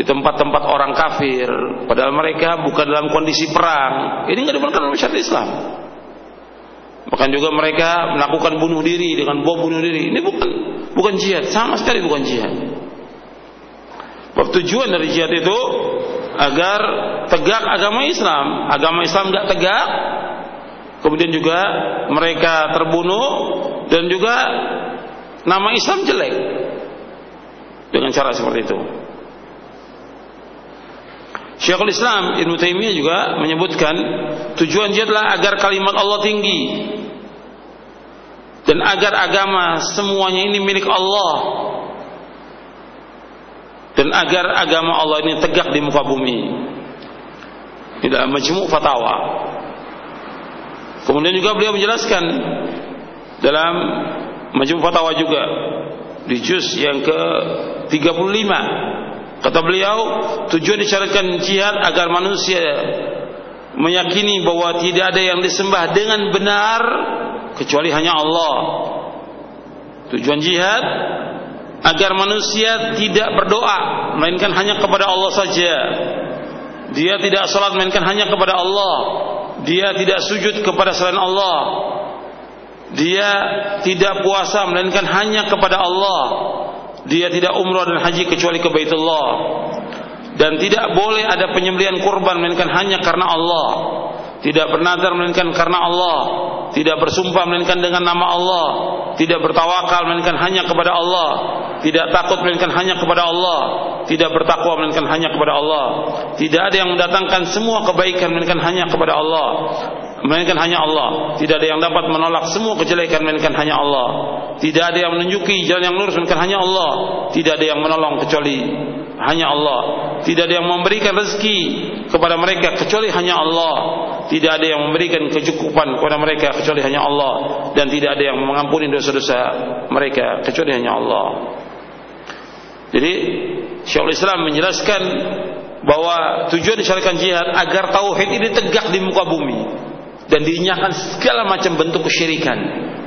Speaker 1: di tempat-tempat orang kafir padahal mereka bukan dalam kondisi perang ini nggak dibenarkan oleh syariat Islam bahkan juga mereka melakukan bunuh diri dengan bom bunuh diri ini bukan bukan jihad sama sekali bukan jihad Bab tujuan dari jihad itu agar tegak agama Islam. Agama Islam nggak tegak kemudian juga mereka terbunuh dan juga nama Islam jelek. Dengan cara seperti itu. Syekhul Islam Ibn Taimiyah juga menyebutkan tujuan jihad adalah agar kalimat Allah tinggi. Dan agar agama semuanya ini milik Allah dan agar agama Allah ini tegak di muka bumi. Di dalam majmu' fatwa. Kemudian juga beliau menjelaskan dalam majmu' fatwa juga di juz yang ke 35 Kata beliau, tujuan disyariatkan jihad agar manusia meyakini bahwa tidak ada yang disembah dengan benar kecuali hanya Allah. Tujuan jihad agar manusia tidak berdoa melainkan hanya kepada Allah saja. Dia tidak salat melainkan hanya kepada Allah. Dia tidak sujud kepada selain Allah. Dia tidak puasa melainkan hanya kepada Allah dia tidak umrah dan haji kecuali ke Baitullah dan tidak boleh ada penyembelihan kurban melainkan hanya karena Allah tidak bernazar melainkan karena Allah tidak bersumpah melainkan dengan nama Allah tidak bertawakal melainkan hanya kepada Allah tidak takut melainkan hanya kepada Allah tidak bertakwa melainkan hanya kepada Allah tidak ada yang mendatangkan semua kebaikan melainkan hanya kepada Allah melainkan hanya Allah. Tidak ada yang dapat menolak semua kejelekan melainkan hanya Allah. Tidak ada yang menunjuki jalan yang lurus melainkan hanya Allah. Tidak ada yang menolong kecuali hanya Allah. Tidak ada yang memberikan rezeki kepada mereka kecuali hanya Allah. Tidak ada yang memberikan kecukupan kepada mereka kecuali hanya Allah dan tidak ada yang mengampuni dosa-dosa mereka kecuali hanya Allah. Jadi Syekhul Islam menjelaskan bahwa tujuan disyariatkan jihad agar tauhid ini tegak di muka bumi dan dinyahkan segala macam bentuk kesyirikan.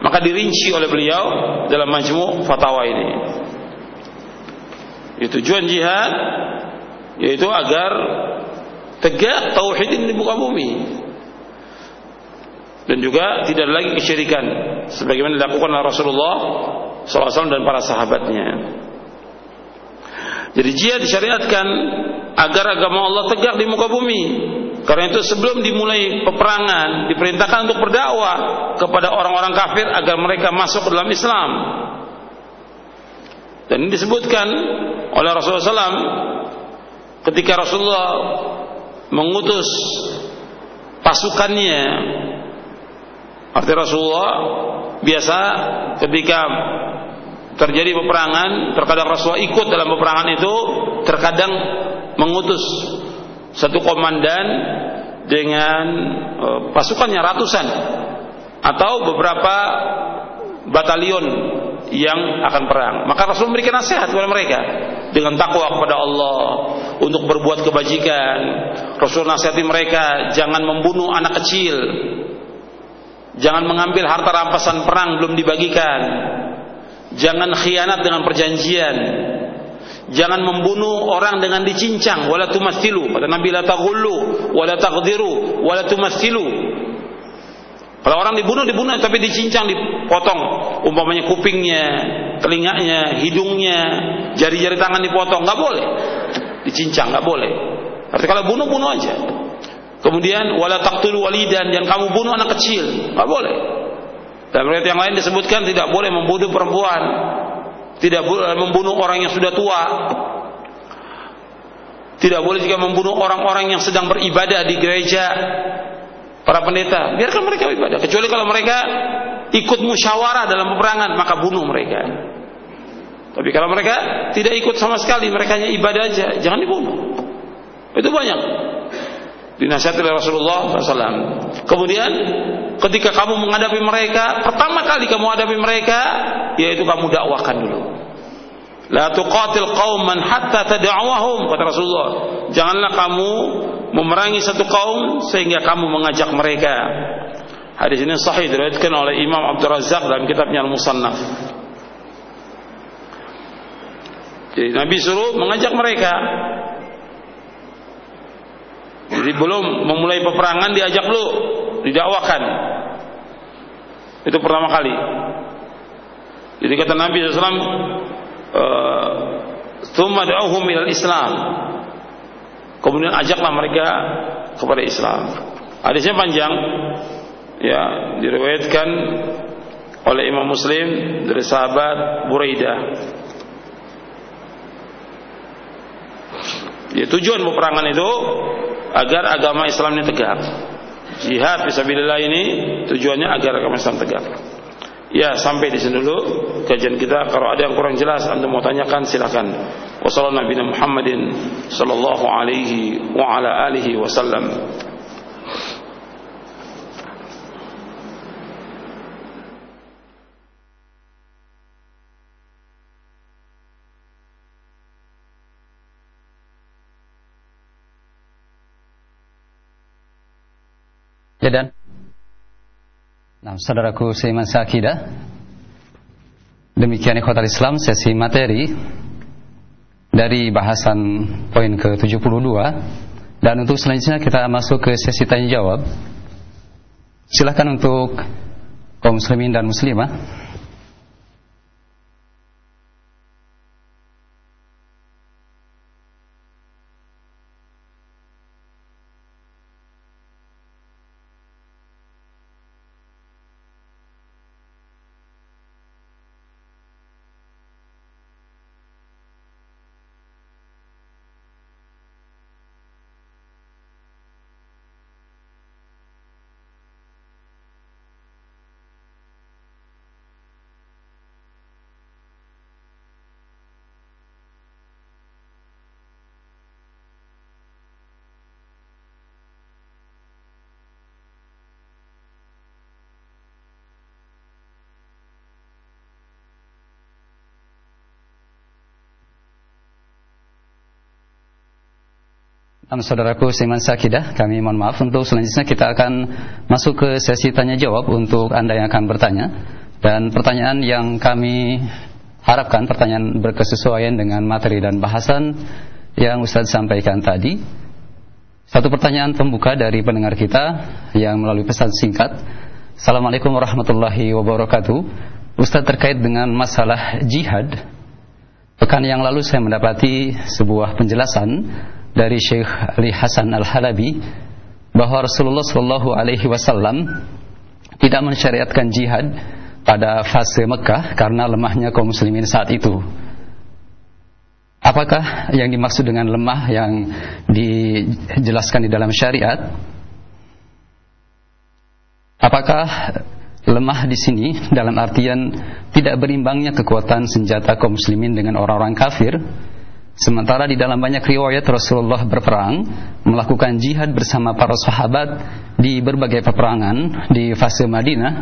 Speaker 1: Maka dirinci oleh beliau dalam majmu' fatwa ini. Itu tujuan jihad yaitu agar tegak tauhid di muka bumi. Dan juga tidak lagi kesyirikan sebagaimana dilakukan oleh Rasulullah SAW dan para sahabatnya. Jadi jihad disyariatkan agar agama Allah tegak di muka bumi karena itu sebelum dimulai peperangan diperintahkan untuk berdakwah kepada orang-orang kafir agar mereka masuk ke dalam Islam. Dan ini disebutkan oleh Rasulullah SAW ketika Rasulullah mengutus pasukannya. Arti Rasulullah biasa ketika terjadi peperangan, terkadang Rasulullah ikut dalam peperangan itu, terkadang mengutus satu komandan dengan uh, pasukannya ratusan atau beberapa batalion yang akan perang. Maka Rasul memberikan nasihat kepada mereka dengan takwa kepada Allah untuk berbuat kebajikan. Rasul nasihati mereka jangan membunuh anak kecil. Jangan mengambil harta rampasan perang belum dibagikan. Jangan khianat dengan perjanjian. Jangan membunuh orang dengan dicincang wala tumathilu. Kata Nabi la taghullu wala taqdiru wala. Kalau orang dibunuh dibunuh tapi dicincang dipotong umpamanya kupingnya, telinganya, hidungnya, jari-jari tangan dipotong nggak boleh. Dicincang nggak boleh. Artinya kalau bunuh bunuh aja. Kemudian wala taqtulu walidan dan kamu bunuh anak kecil, nggak boleh. Dan riwayat yang lain disebutkan tidak boleh membunuh perempuan, tidak boleh membunuh orang yang sudah tua, tidak boleh juga membunuh orang-orang yang sedang beribadah di gereja, para pendeta, biarkan mereka ibadah. Kecuali kalau mereka ikut musyawarah dalam peperangan, maka bunuh mereka. Tapi kalau mereka tidak ikut sama sekali, mereka hanya ibadah aja, jangan dibunuh. Itu banyak. Dinasihati oleh Rasulullah SAW. Kemudian ketika kamu menghadapi mereka, pertama kali kamu hadapi mereka, yaitu kamu dakwahkan dulu. La tuqatil qauman hatta tad'awahum kata Rasulullah. Janganlah kamu memerangi satu kaum sehingga kamu mengajak mereka. Hadis ini sahih diriwayatkan oleh Imam Abdul Razak dalam kitabnya Al-Musannaf. Jadi Nabi suruh mengajak mereka. Jadi belum memulai peperangan diajak lu, didakwakan. Itu pertama kali. Jadi kata Nabi SAW, "Tsumma da'uhum ilal Islam." Kemudian ajaklah mereka kepada Islam. Hadisnya panjang, ya diriwayatkan oleh Imam Muslim dari sahabat Buraidah. Ya, tujuan peperangan itu agar agama Islam ini tegak. Jihad fisabilillah ini tujuannya agar agama Islam tegak. Ya, sampai di sini dulu kajian kita. Kalau ada yang kurang jelas Anda mau tanyakan silakan. Wassalamualaikum Muhammadin sallallahu alaihi wa ala alihi wasallam.
Speaker 8: Ya dan Nah, saudaraku seiman seakidah Demikian ikhwatal Islam sesi materi Dari bahasan poin ke-72 Dan untuk selanjutnya kita masuk ke sesi tanya jawab. Silahkan untuk kaum muslimin dan muslimah Saudaraku Siman Sakidah, kami mohon maaf untuk selanjutnya kita akan masuk ke sesi tanya jawab untuk Anda yang akan bertanya. Dan pertanyaan yang kami harapkan pertanyaan berkesesuaian dengan materi dan bahasan yang Ustadz sampaikan tadi. Satu pertanyaan pembuka dari pendengar kita yang melalui pesan singkat. Assalamualaikum warahmatullahi wabarakatuh. Ustadz terkait dengan masalah jihad. Pekan yang lalu saya mendapati sebuah penjelasan dari Syekh Ali Hasan Al-Halabi bahwa Rasulullah Shallallahu alaihi wasallam tidak mensyariatkan jihad pada fase Mekah karena lemahnya kaum muslimin saat itu. Apakah yang dimaksud dengan lemah yang dijelaskan di dalam syariat? Apakah lemah di sini dalam artian tidak berimbangnya kekuatan senjata kaum muslimin dengan orang-orang kafir sementara di dalam banyak riwayat Rasulullah berperang melakukan jihad bersama para sahabat di berbagai peperangan di fase Madinah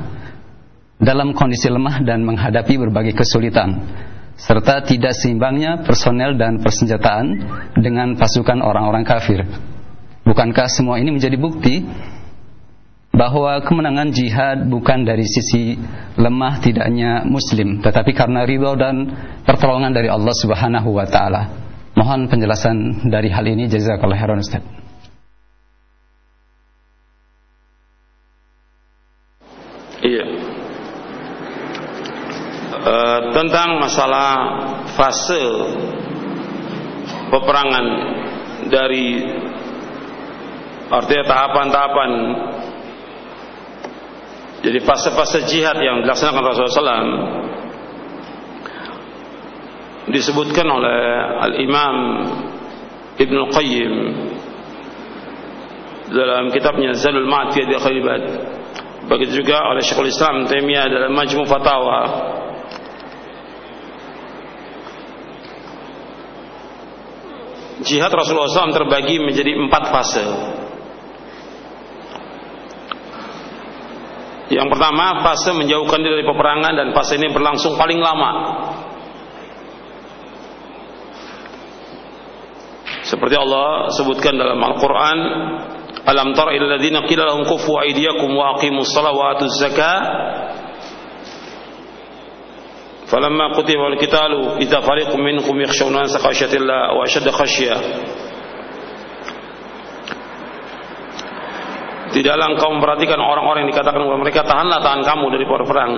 Speaker 8: dalam kondisi lemah dan menghadapi berbagai kesulitan serta tidak seimbangnya personel dan persenjataan dengan pasukan orang-orang kafir. Bukankah semua ini menjadi bukti bahwa kemenangan jihad bukan dari sisi lemah tidaknya muslim tetapi karena ridho dan pertolongan dari Allah Subhanahu wa taala. Mohon penjelasan dari hal ini jazakallahu khairan Ustaz.
Speaker 1: Iya. E, tentang masalah fase peperangan dari artinya tahapan-tahapan jadi fase-fase jihad yang dilaksanakan Rasulullah SAW disebutkan oleh Al-Imam Ibn Qayyim dalam kitabnya Zalul Ma'ad fi Khalibad begitu juga oleh Syekhul Islam Taimiyah dalam Majmu' Fatawa. Jihad Rasulullah SAW terbagi menjadi empat fase. Yang pertama fase menjauhkan diri dari peperangan dan fase ini berlangsung paling lama. Seperti Allah sebutkan dalam Al-Quran, Alam tara ila ladhina qila lahum kufu aydiyakum wa aqimu salawatu zaka zakah? Falamma kutiba al-kitalu Iza fariqum minhum yakhshawna khashyatillah wa ashadda khashyah Tidaklah engkau memperhatikan orang-orang yang dikatakan kepada mereka tahanlah tahan kamu dari perang.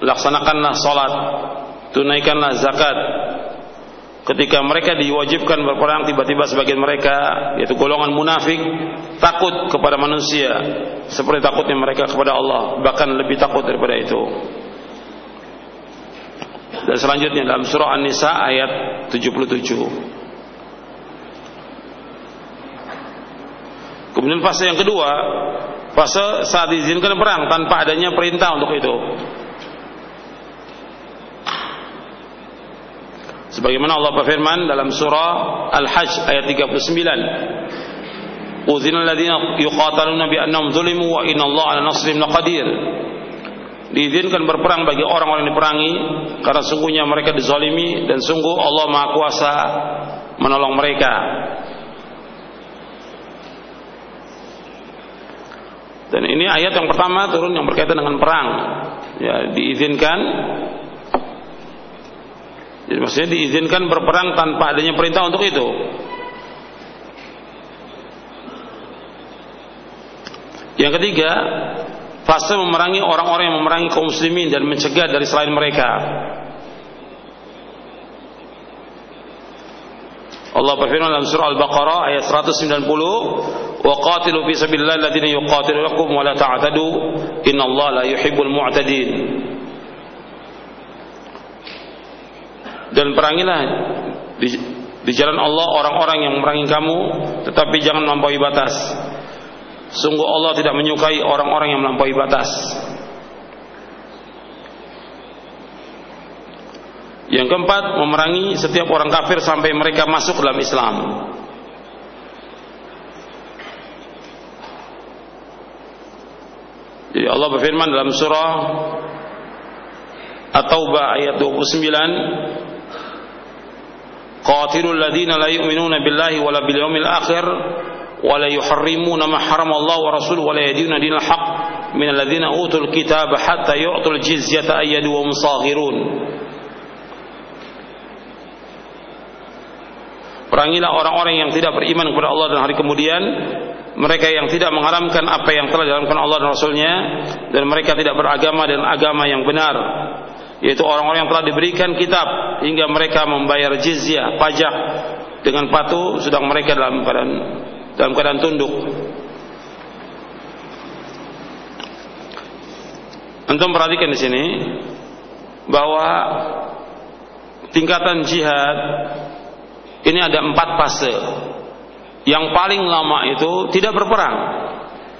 Speaker 1: Laksanakanlah salat, tunaikanlah zakat, Ketika mereka diwajibkan berperang tiba-tiba sebagian mereka yaitu golongan munafik takut kepada manusia seperti takutnya mereka kepada Allah, bahkan lebih takut daripada itu. Dan selanjutnya dalam surah An-Nisa ayat 77. Kemudian fase yang kedua, fase saat diizinkan perang tanpa adanya perintah untuk itu. Sebagaimana Allah berfirman dalam surah Al-Hajj ayat 39. Uzina alladziina yuqataluna bi annahum zulimu wa inna Allah 'ala nasrihim laqadir. Diizinkan berperang bagi orang-orang yang diperangi karena sungguhnya mereka dizalimi dan sungguh Allah Maha Kuasa menolong mereka. Dan ini ayat yang pertama turun yang berkaitan dengan perang. Ya, diizinkan jadi maksudnya diizinkan berperang tanpa adanya perintah untuk itu. Yang ketiga, fase memerangi orang-orang yang memerangi kaum muslimin dan mencegah dari selain mereka. Allah berfirman dalam surah Al-Baqarah ayat 190, "Wa qatilu fi sabilillah alladziina yuqatilunakum wa la ta'tadu, innallaha la yuhibbul mu'tadin." Dan perangilah di, di jalan Allah orang-orang yang memerangi kamu, tetapi jangan melampaui batas. Sungguh Allah tidak menyukai orang-orang yang melampaui batas. Yang keempat, memerangi setiap orang kafir sampai mereka masuk dalam Islam. Jadi Allah berfirman dalam surah At-Taubah ayat 29 Qatilul ladina la yu'minuna billahi wala bil yawmil akhir wa la yuharrimuna ma harama Allah wa rasuluhu wa la yadina dinal haqq min alladhina utul kitaba hatta yu'tul jizyata ayyadu wa musaghirun Perangilah orang-orang yang tidak beriman kepada Allah dan hari kemudian mereka yang tidak mengharamkan apa yang telah diharamkan Allah dan Rasulnya dan mereka tidak beragama dan agama yang benar yaitu orang-orang yang telah diberikan kitab hingga mereka membayar jizyah pajak dengan patuh sedang mereka dalam keadaan dalam keadaan tunduk Antum perhatikan di sini bahwa tingkatan jihad ini ada empat fase. Yang paling lama itu tidak berperang,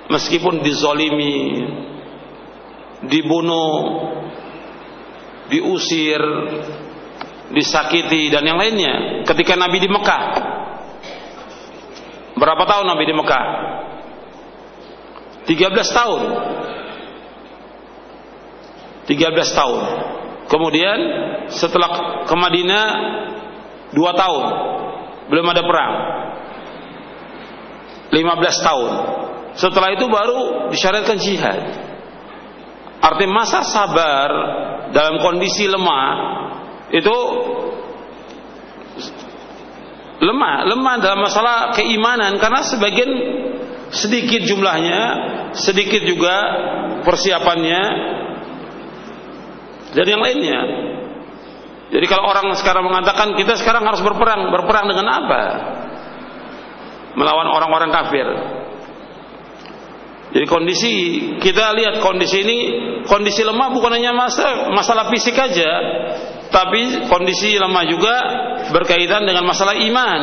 Speaker 1: meskipun dizolimi, dibunuh, diusir, disakiti dan yang lainnya ketika Nabi di Mekah. Berapa tahun Nabi di Mekah? 13 tahun. 13 tahun. Kemudian setelah ke Madinah 2 tahun. Belum ada perang. 15 tahun. Setelah itu baru disyariatkan jihad. Arti masa sabar dalam kondisi lemah itu lemah, lemah dalam masalah keimanan karena sebagian sedikit jumlahnya, sedikit juga persiapannya dan yang lainnya. Jadi kalau orang sekarang mengatakan kita sekarang harus berperang, berperang dengan apa? Melawan orang-orang kafir. Jadi kondisi kita lihat kondisi ini kondisi lemah bukan hanya masalah, masalah fisik aja, tapi kondisi lemah juga berkaitan dengan masalah iman.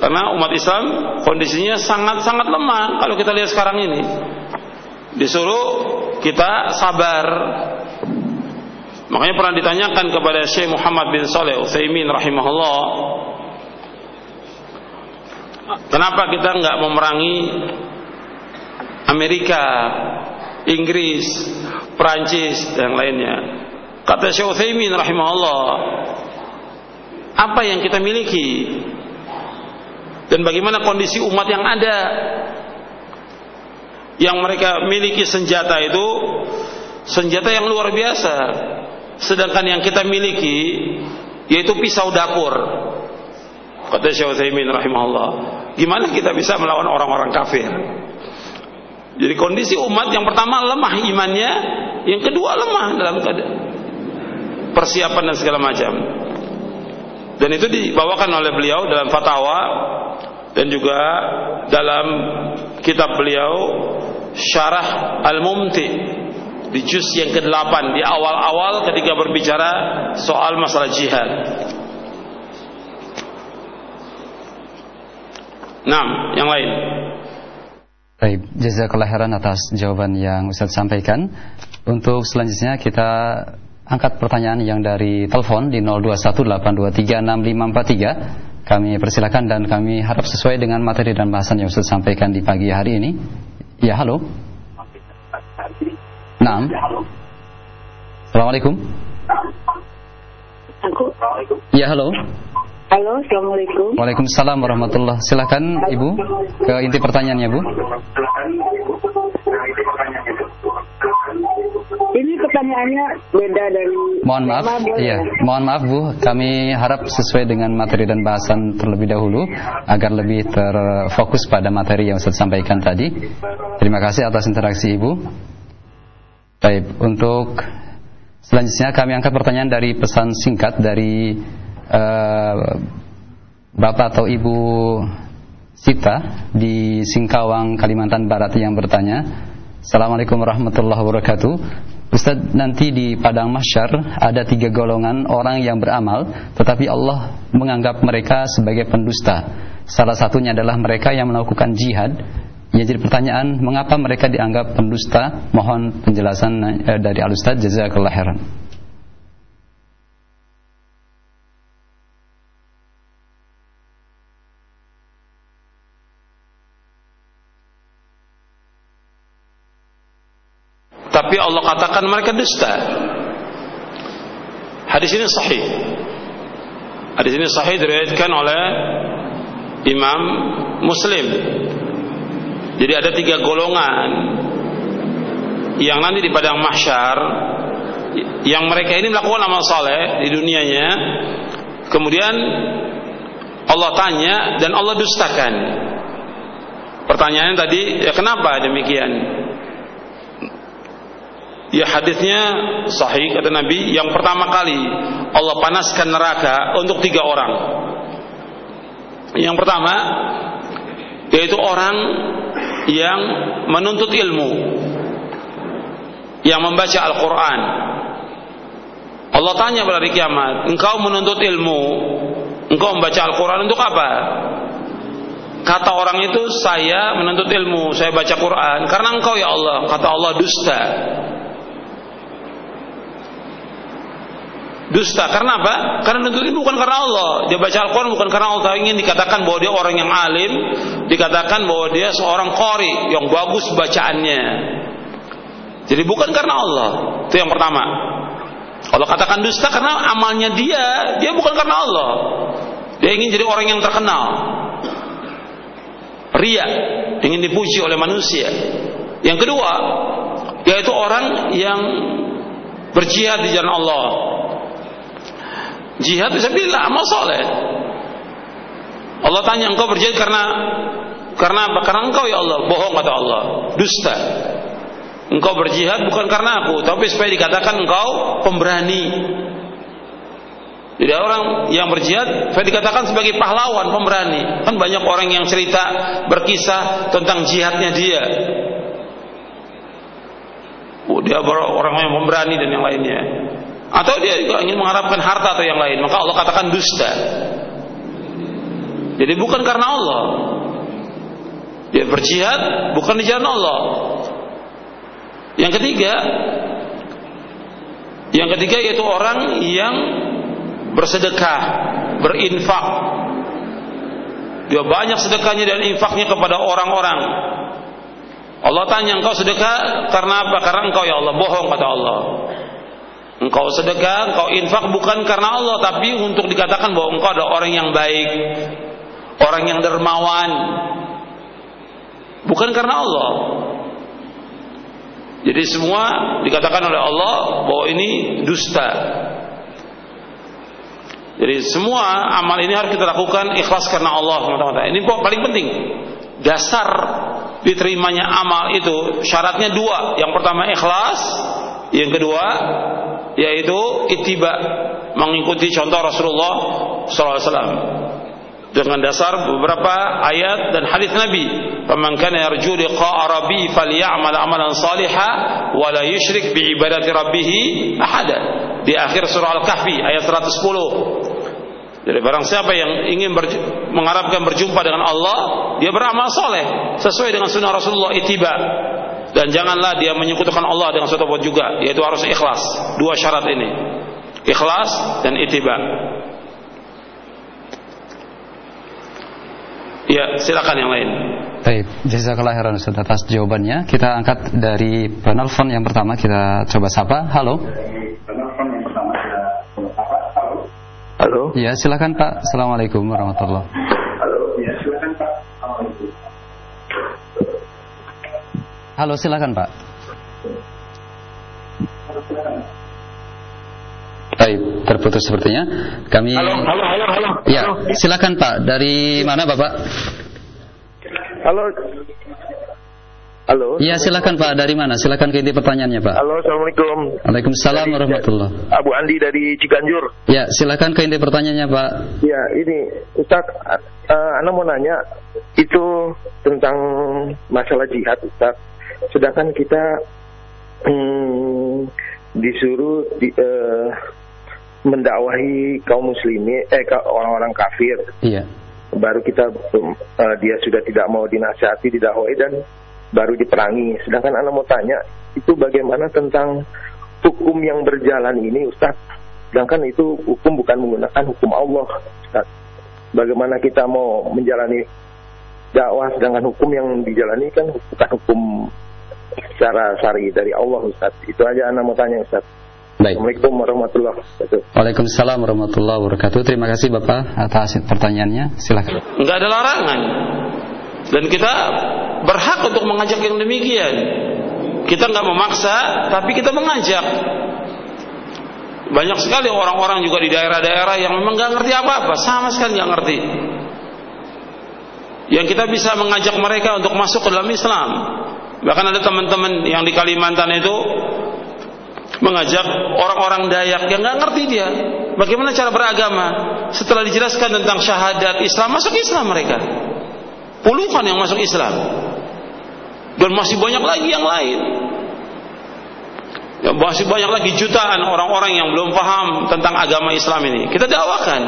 Speaker 1: Karena umat Islam kondisinya sangat-sangat lemah kalau kita lihat sekarang ini. Disuruh kita sabar. Makanya pernah ditanyakan kepada Syekh Muhammad bin Saleh Utsaimin rahimahullah, Kenapa kita nggak memerangi Amerika, Inggris, Prancis dan lainnya? Kata Syekh Utsaimin rahimahullah, apa yang kita miliki? Dan bagaimana kondisi umat yang ada? Yang mereka miliki senjata itu senjata yang luar biasa. Sedangkan yang kita miliki yaitu pisau dapur Kata Syekh Utsaimin rahimahullah, gimana kita bisa melawan orang-orang kafir? Jadi kondisi umat yang pertama lemah imannya, yang kedua lemah dalam keadaan persiapan dan segala macam. Dan itu dibawakan oleh beliau dalam fatwa dan juga dalam kitab beliau Syarah Al-Mumti di juz yang ke-8 di awal-awal ketika berbicara soal masalah jihad. Nah, yang lain.
Speaker 8: Baik, jazakallah khairan atas jawaban yang Ustaz sampaikan. Untuk selanjutnya kita angkat pertanyaan yang dari telepon di 0218236543. Kami persilakan dan kami harap sesuai dengan materi dan bahasan yang Ustaz sampaikan di pagi hari ini. Ya, halo. Naam. Assalamualaikum. Ya, halo.
Speaker 17: Halo, Assalamualaikum.
Speaker 8: Waalaikumsalam warahmatullah. Silakan Ibu ke inti pertanyaannya, Bu.
Speaker 17: Ini pertanyaannya beda dari
Speaker 8: Mohon maaf, iya, mohon maaf Bu, kami harap sesuai dengan materi dan bahasan terlebih dahulu agar lebih terfokus pada materi yang saya sampaikan tadi. Terima kasih atas interaksi Ibu. Baik, untuk selanjutnya kami angkat pertanyaan dari pesan singkat dari uh, Bapak atau Ibu Sita di Singkawang, Kalimantan Barat yang bertanya, Assalamualaikum warahmatullahi wabarakatuh. Ustaz, nanti di padang mahsyar ada tiga golongan orang yang beramal, tetapi Allah menganggap mereka sebagai pendusta. Salah satunya adalah mereka yang melakukan jihad. Ya jadi pertanyaan, mengapa mereka dianggap pendusta? Mohon penjelasan eh, dari Al Ustaz. Jazakallah khairan.
Speaker 1: Tapi Allah katakan mereka dusta. Hadis ini sahih. Hadis ini sahih diriwayatkan oleh Imam Muslim. Jadi ada tiga golongan yang nanti di padang mahsyar yang mereka ini melakukan amal saleh di dunianya kemudian Allah tanya dan Allah dustakan pertanyaannya tadi ya kenapa demikian Ya hadisnya sahih kata Nabi yang pertama kali Allah panaskan neraka untuk tiga orang. Yang pertama yaitu orang yang menuntut ilmu yang membaca Al-Qur'an. Allah tanya pada hari kiamat, engkau menuntut ilmu, engkau membaca Al-Qur'an untuk apa? kata orang itu saya menuntut ilmu, saya baca Quran karena engkau ya Allah. Kata Allah dusta. Dusta karena apa? Karena menuntut ilmu bukan karena Allah. Dia baca Al-Quran bukan karena Allah. Ingin dikatakan bahwa dia orang yang alim, dikatakan bahwa dia seorang qori yang bagus bacaannya. Jadi bukan karena Allah. Itu yang pertama. Allah katakan dusta karena amalnya dia, dia bukan karena Allah. Dia ingin jadi orang yang terkenal. Ria, ingin dipuji oleh manusia. Yang kedua, yaitu orang yang berjihad di jalan Allah. Jihad bisa bilang amal soleh. Allah tanya engkau berjihad karena karena apa? Karena engkau ya Allah, bohong kata Allah, dusta. Engkau berjihad bukan karena aku, tapi supaya dikatakan engkau pemberani. Jadi orang yang berjihad supaya dikatakan sebagai pahlawan, pemberani. Kan banyak orang yang cerita berkisah tentang jihadnya dia. Oh, dia orang yang pemberani dan yang lainnya. Atau dia juga ingin mengharapkan harta atau yang lain, maka Allah katakan dusta. Jadi bukan karena Allah. Dia berjihad bukan di jalan Allah. Yang ketiga, yang ketiga yaitu orang yang bersedekah, berinfak. Dia banyak sedekahnya dan infaknya kepada orang-orang. Allah tanya engkau sedekah karena apa? Karena engkau ya Allah bohong kata Allah. Engkau sedekah, engkau infak bukan karena Allah tapi untuk dikatakan bahwa engkau adalah orang yang baik, orang yang dermawan. Bukan karena Allah. Jadi semua dikatakan oleh Allah bahwa ini dusta. Jadi semua amal ini harus kita lakukan ikhlas karena Allah SWT. Ini paling penting. Dasar diterimanya amal itu syaratnya dua. Yang pertama ikhlas, yang kedua yaitu ittiba mengikuti contoh Rasulullah SAW dengan dasar beberapa ayat dan hadis Nabi. Faman kana yarju liqa'a rabbi falyamal amalan salihan wa la yusyrik bi ibadati rabbih ahada. Di akhir surah Al-Kahfi ayat 110. Jadi barang siapa yang ingin berj mengharapkan berjumpa dengan Allah, dia beramal soleh sesuai dengan sunnah Rasulullah itiba. Dan janganlah dia menyekutukan Allah dengan suatu buat juga, yaitu harus ikhlas. Dua syarat ini. Ikhlas dan itiba. Ya, silakan yang lain.
Speaker 8: Baik, jazakallah khairan Ustaz atas jawabannya. Kita angkat dari penelpon yang pertama kita coba sapa. Halo.
Speaker 18: Halo.
Speaker 8: Ya, silakan Pak. Assalamualaikum warahmatullahi
Speaker 18: Halo. Ya, silakan Pak.
Speaker 8: Halo, silakan Pak. Baik, terputus sepertinya. Kami
Speaker 18: Halo, halo, halo, halo.
Speaker 8: Ya, silakan Pak. Dari mana Bapak?
Speaker 18: Halo. Halo.
Speaker 8: Iya, silakan Pak. Dari mana? Silakan ke inti pertanyaannya, Pak.
Speaker 18: Halo, assalamualaikum.
Speaker 8: Waalaikumsalam warahmatullah.
Speaker 18: Abu Andi dari Ciganjur.
Speaker 8: Ya, silakan ke inti pertanyaannya, Pak.
Speaker 18: Ya, ini Ustaz, uh, Anda mau nanya itu tentang masalah jihad, Ustaz. Sedangkan kita hmm, disuruh di, uh, mendakwahi kaum muslimin, eh orang-orang kafir.
Speaker 8: Iya.
Speaker 18: Baru kita uh, dia sudah tidak mau dinasihati, didakwai dan baru diperangi. Sedangkan Anda mau tanya, itu bagaimana tentang hukum yang berjalan ini, Ustaz? Sedangkan itu hukum bukan menggunakan hukum Allah, Ustaz. Bagaimana kita mau menjalani dakwah, sedangkan hukum yang dijalani kan bukan hukum secara syari dari Allah, Ustaz. Itu aja Anda mau tanya, Ustaz.
Speaker 8: Baik.
Speaker 18: Assalamualaikum warahmatullahi wabarakatuh.
Speaker 8: Waalaikumsalam warahmatullahi wabarakatuh. Terima kasih Bapak atas pertanyaannya. Silakan.
Speaker 1: Enggak ada larangan. Dan kita berhak untuk mengajak yang demikian. Kita nggak memaksa, tapi kita mengajak. Banyak sekali orang-orang juga di daerah-daerah yang memang nggak ngerti apa-apa, sama sekali nggak ngerti. Yang kita bisa mengajak mereka untuk masuk ke dalam Islam. Bahkan ada teman-teman yang di Kalimantan itu mengajak orang-orang Dayak yang nggak ngerti dia bagaimana cara beragama. Setelah dijelaskan tentang syahadat Islam, masuk Islam mereka. Puluhan yang masuk Islam. Dan masih banyak lagi yang lain. Ya, masih banyak lagi jutaan orang-orang yang belum paham tentang agama Islam ini. Kita dakwakan.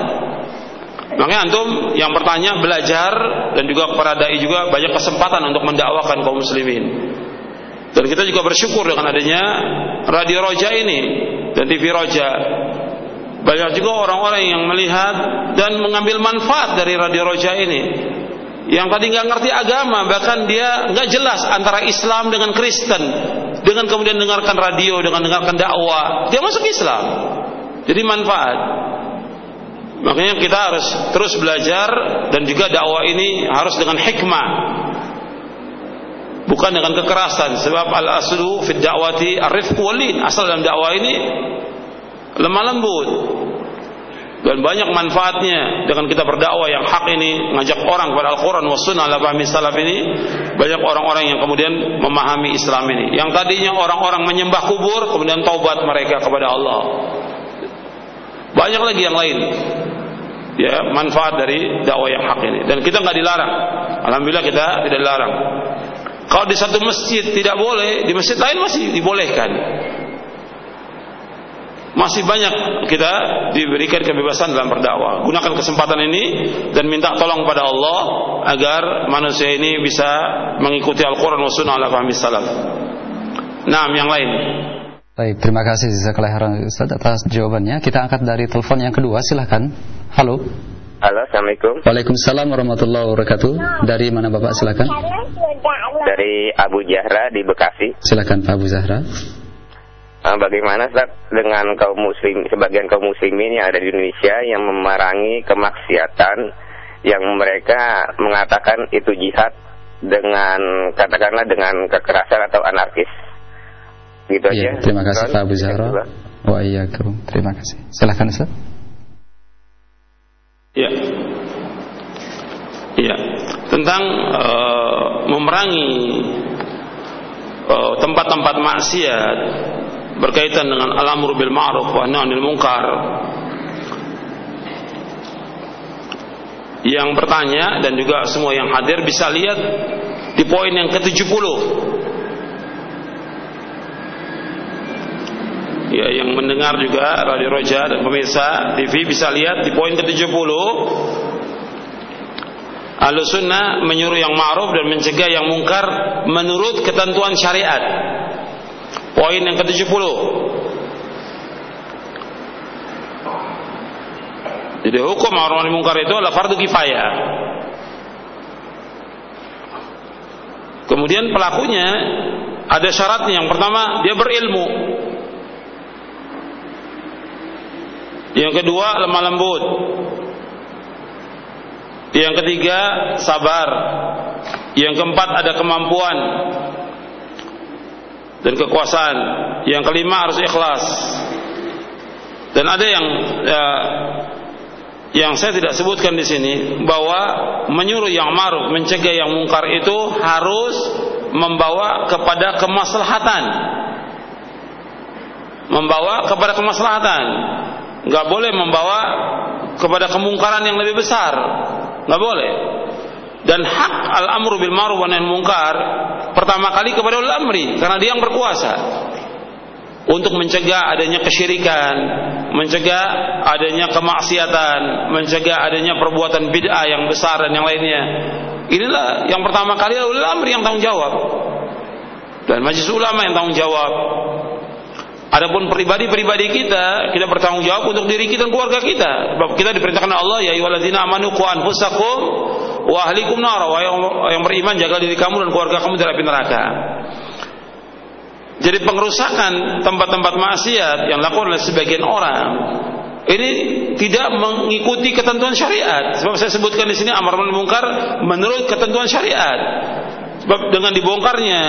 Speaker 1: Makanya antum yang bertanya belajar dan juga para dai juga banyak kesempatan untuk mendakwakan kaum muslimin. Dan kita juga bersyukur dengan adanya Radio Roja ini dan TV Roja. Banyak juga orang-orang yang melihat dan mengambil manfaat dari Radio Roja ini. Yang tadi nggak ngerti agama, bahkan dia nggak jelas antara Islam dengan Kristen. Dengan kemudian dengarkan radio, dengan dengarkan dakwah, dia masuk Islam. Jadi manfaat. Makanya kita harus terus belajar dan juga dakwah ini harus dengan hikmah. Bukan dengan kekerasan sebab al aslu fid da'wati arif walin. Asal dalam dakwah ini lemah lembut. Dan banyak manfaatnya dengan kita berdakwah yang hak ini ngajak orang kepada Al-Qur'an was sunnah ala fahmi salaf ini banyak orang-orang yang kemudian memahami Islam ini. Yang tadinya orang-orang menyembah kubur kemudian taubat mereka kepada Allah. Banyak lagi yang lain ya manfaat dari dakwah yang hak ini dan kita nggak dilarang alhamdulillah kita tidak dilarang kalau di satu masjid tidak boleh di masjid lain masih dibolehkan masih banyak kita diberikan kebebasan dalam berdakwah. Gunakan kesempatan ini dan minta tolong pada Allah agar manusia ini bisa mengikuti Al-Quran wa sunnah ala fahmi salaf. Nah, yang lain.
Speaker 8: Baik, terima kasih Jazakallah khairan Ustaz atas jawabannya. Kita angkat dari telepon yang kedua, silahkan. Halo.
Speaker 19: Halo, Assalamualaikum.
Speaker 8: Waalaikumsalam warahmatullahi wabarakatuh. Dari mana Bapak silakan?
Speaker 19: Dari Abu Jahra di Bekasi.
Speaker 8: Silakan Pak Abu Zahra.
Speaker 19: Uh, bagaimana Ustaz dengan kaum muslim sebagian kaum muslimin yang ada di Indonesia yang memerangi kemaksiatan yang mereka mengatakan itu jihad dengan katakanlah dengan kekerasan atau anarkis. Gitu
Speaker 8: ya,
Speaker 19: aja.
Speaker 8: Terima kasih Pak Abu Zahra. Wa iyyakum. Terima kasih. Silakan Ustaz.
Speaker 1: Ya. Ya. Tentang uh, memerangi tempat-tempat uh, maksiat berkaitan dengan al-amru bil ma'ruf wa anil munkar. Yang bertanya dan juga semua yang hadir bisa lihat di poin yang ke-70 ya yang mendengar juga Radio Roja dan pemirsa TV bisa lihat di poin ke-70 Ahlussunnah menyuruh yang ma'ruf dan mencegah yang mungkar menurut ketentuan syariat. Poin yang ke-70. Jadi hukum ma'ruf dan mungkar itu adalah fardu kifayah. Kemudian pelakunya ada syaratnya. Yang pertama, dia berilmu. Yang kedua lemah lembut. Yang ketiga sabar. Yang keempat ada kemampuan dan kekuasaan. Yang kelima harus ikhlas. Dan ada yang ya, yang saya tidak sebutkan di sini bahwa menyuruh yang ma'ruf, mencegah yang mungkar itu harus membawa kepada kemaslahatan. Membawa kepada kemaslahatan nggak boleh membawa kepada kemungkaran yang lebih besar nggak boleh dan hak al amru bil ma'ruf wa nahy munkar pertama kali kepada ulil amri karena dia yang berkuasa untuk mencegah adanya kesyirikan, mencegah adanya kemaksiatan, mencegah adanya perbuatan bid'ah yang besar dan yang lainnya. Inilah yang pertama kali ulil amri yang tanggung jawab. Dan majelis ulama yang tanggung jawab. Adapun pribadi-pribadi kita, kita bertanggung jawab untuk diri kita dan keluarga kita. Sebab kita diperintahkan Allah, ya ayyuhalladzina amanu qu anfusakum wa ahlikum nar. Wa yang beriman jaga diri kamu dan keluarga kamu dari api neraka. Jadi pengerusakan tempat-tempat maksiat yang dilakukan oleh sebagian orang ini tidak mengikuti ketentuan syariat. Sebab saya sebutkan di sini amar ma'ruf menurut ketentuan syariat. Sebab dengan dibongkarnya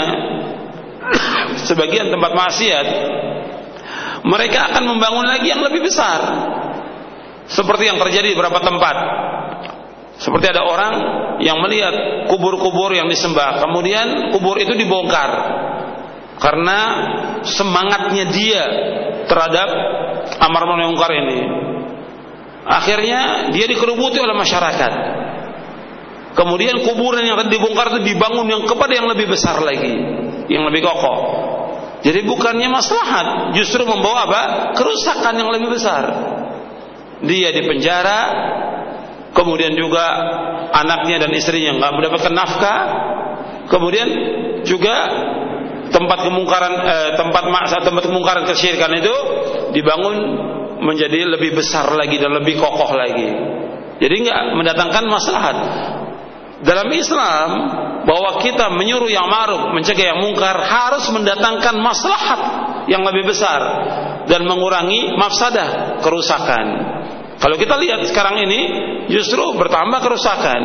Speaker 1: sebagian tempat maksiat mereka akan membangun lagi yang lebih besar. Seperti yang terjadi di beberapa tempat. Seperti ada orang yang melihat kubur-kubur yang disembah, kemudian kubur itu dibongkar. Karena semangatnya dia terhadap amar ma'ruf ini. Akhirnya dia dikerubuti oleh masyarakat. Kemudian kuburan yang dibongkar itu dibangun yang kepada yang lebih besar lagi, yang lebih kokoh. Jadi bukannya maslahat, justru membawa apa? Kerusakan yang lebih besar. Dia di penjara, kemudian juga anaknya dan istrinya nggak mendapatkan nafkah, kemudian juga tempat kemungkaran eh, tempat maksa tempat kemungkaran kesyirikan itu dibangun menjadi lebih besar lagi dan lebih kokoh lagi. Jadi nggak mendatangkan maslahat. Dalam Islam bahwa kita menyuruh yang ma'ruf, mencegah yang mungkar harus mendatangkan maslahat yang lebih besar dan mengurangi mafsadah, kerusakan. Kalau kita lihat sekarang ini justru bertambah kerusakan.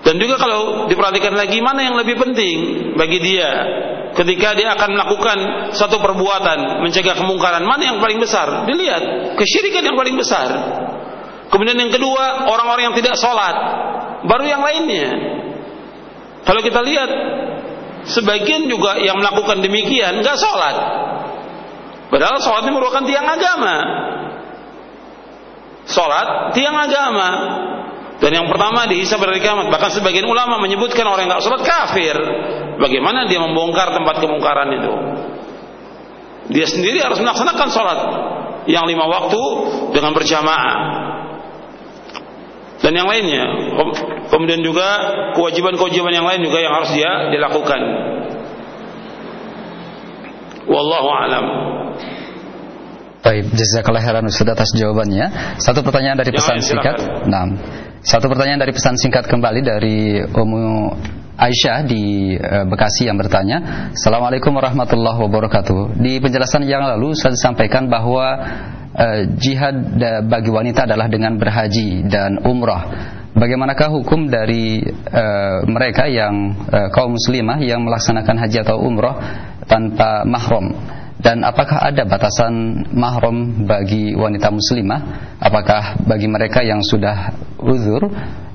Speaker 1: Dan juga kalau diperhatikan lagi mana yang lebih penting bagi dia ketika dia akan melakukan satu perbuatan mencegah kemungkaran mana yang paling besar dilihat kesyirikan yang paling besar kemudian yang kedua orang-orang yang tidak sholat baru yang lainnya kalau kita lihat sebagian juga yang melakukan demikian nggak sholat padahal sholat ini merupakan tiang agama sholat tiang agama dan yang pertama dihisab dari kiamat. Bahkan sebagian ulama menyebutkan orang yang nggak sholat kafir. Bagaimana dia membongkar tempat kemungkaran itu? Dia sendiri harus melaksanakan sholat yang lima waktu dengan berjamaah dan yang lainnya. Kemudian juga kewajiban-kewajiban yang lain juga yang harus dia dilakukan. Wallahu alam.
Speaker 8: Baik, jazakallah khairan Ustaz atas jawabannya. Satu pertanyaan dari pesan singkat. Nah, satu pertanyaan dari pesan singkat kembali dari Umu Aisyah di e, Bekasi yang bertanya Assalamualaikum warahmatullahi wabarakatuh Di penjelasan yang lalu saya sampaikan bahwa e, jihad bagi wanita adalah dengan berhaji dan umrah Bagaimanakah hukum dari e, mereka yang e, kaum muslimah yang melaksanakan haji atau umrah tanpa mahram dan apakah ada batasan mahram bagi wanita muslimah? Apakah bagi mereka yang sudah uzur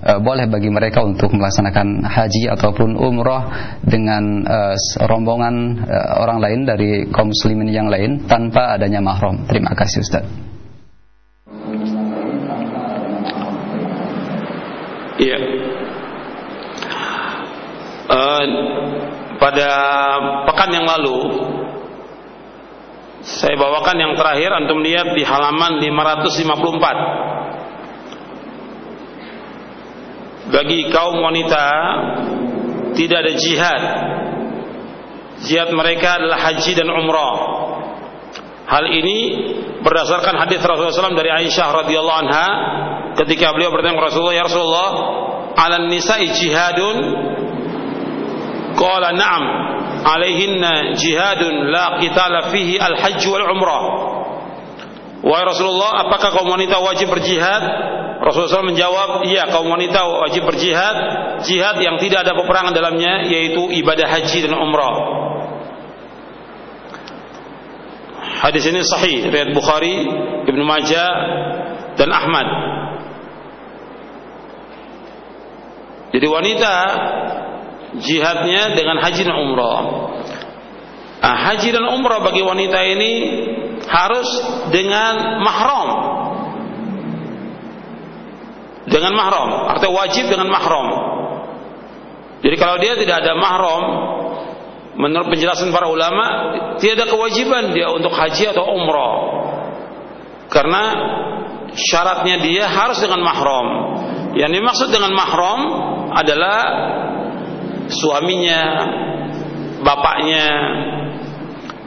Speaker 8: e, boleh bagi mereka untuk melaksanakan haji ataupun umrah dengan e, rombongan e, orang lain dari kaum muslimin yang lain tanpa adanya mahram? Terima kasih Ustaz.
Speaker 1: Iya. Uh, pada pekan yang lalu saya bawakan yang terakhir antum lihat di halaman 554. Bagi kaum wanita tidak ada jihad. Jihad mereka adalah haji dan umrah. Hal ini berdasarkan hadis Rasulullah SAW dari Aisyah radhiyallahu anha ketika beliau bertanya kepada Rasulullah, "Ya Rasulullah, 'alan nisa'i jihadun?" Qala na'am alaihinna jihadun la qitala fihi al-hajj wal umrah. Wahai Rasulullah, apakah kaum wanita wajib berjihad? Rasulullah SAW menjawab, iya kaum wanita wajib berjihad, jihad yang tidak ada peperangan dalamnya, yaitu ibadah haji dan umrah. Hadis ini sahih, riwayat Bukhari, Ibnu Majah, dan Ahmad. Jadi wanita jihadnya dengan haji dan umrah. Nah, haji dan umrah bagi wanita ini harus dengan mahram. Dengan mahram, artinya wajib dengan mahram. Jadi kalau dia tidak ada mahram, menurut penjelasan para ulama, tidak ada kewajiban dia untuk haji atau umrah. Karena syaratnya dia harus dengan mahram. Yang dimaksud dengan mahram adalah suaminya, bapaknya,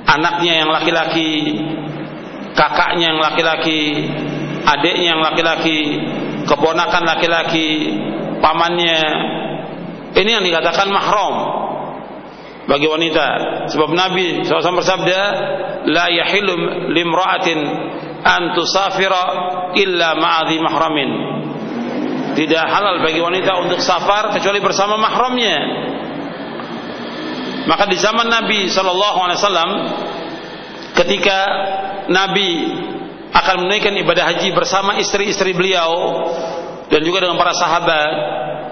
Speaker 1: anaknya yang laki-laki, kakaknya yang laki-laki, adiknya yang laki-laki, keponakan laki-laki, pamannya. Ini yang dikatakan mahram bagi wanita. Sebab Nabi SAW bersabda, "La yahillu limra'atin an tusafira illa ma'adhi mahramin." Tidak halal bagi wanita untuk safar kecuali bersama mahramnya. Maka di zaman Nabi Wasallam, ketika Nabi akan menunaikan ibadah haji bersama istri-istri beliau dan juga dengan para sahabat,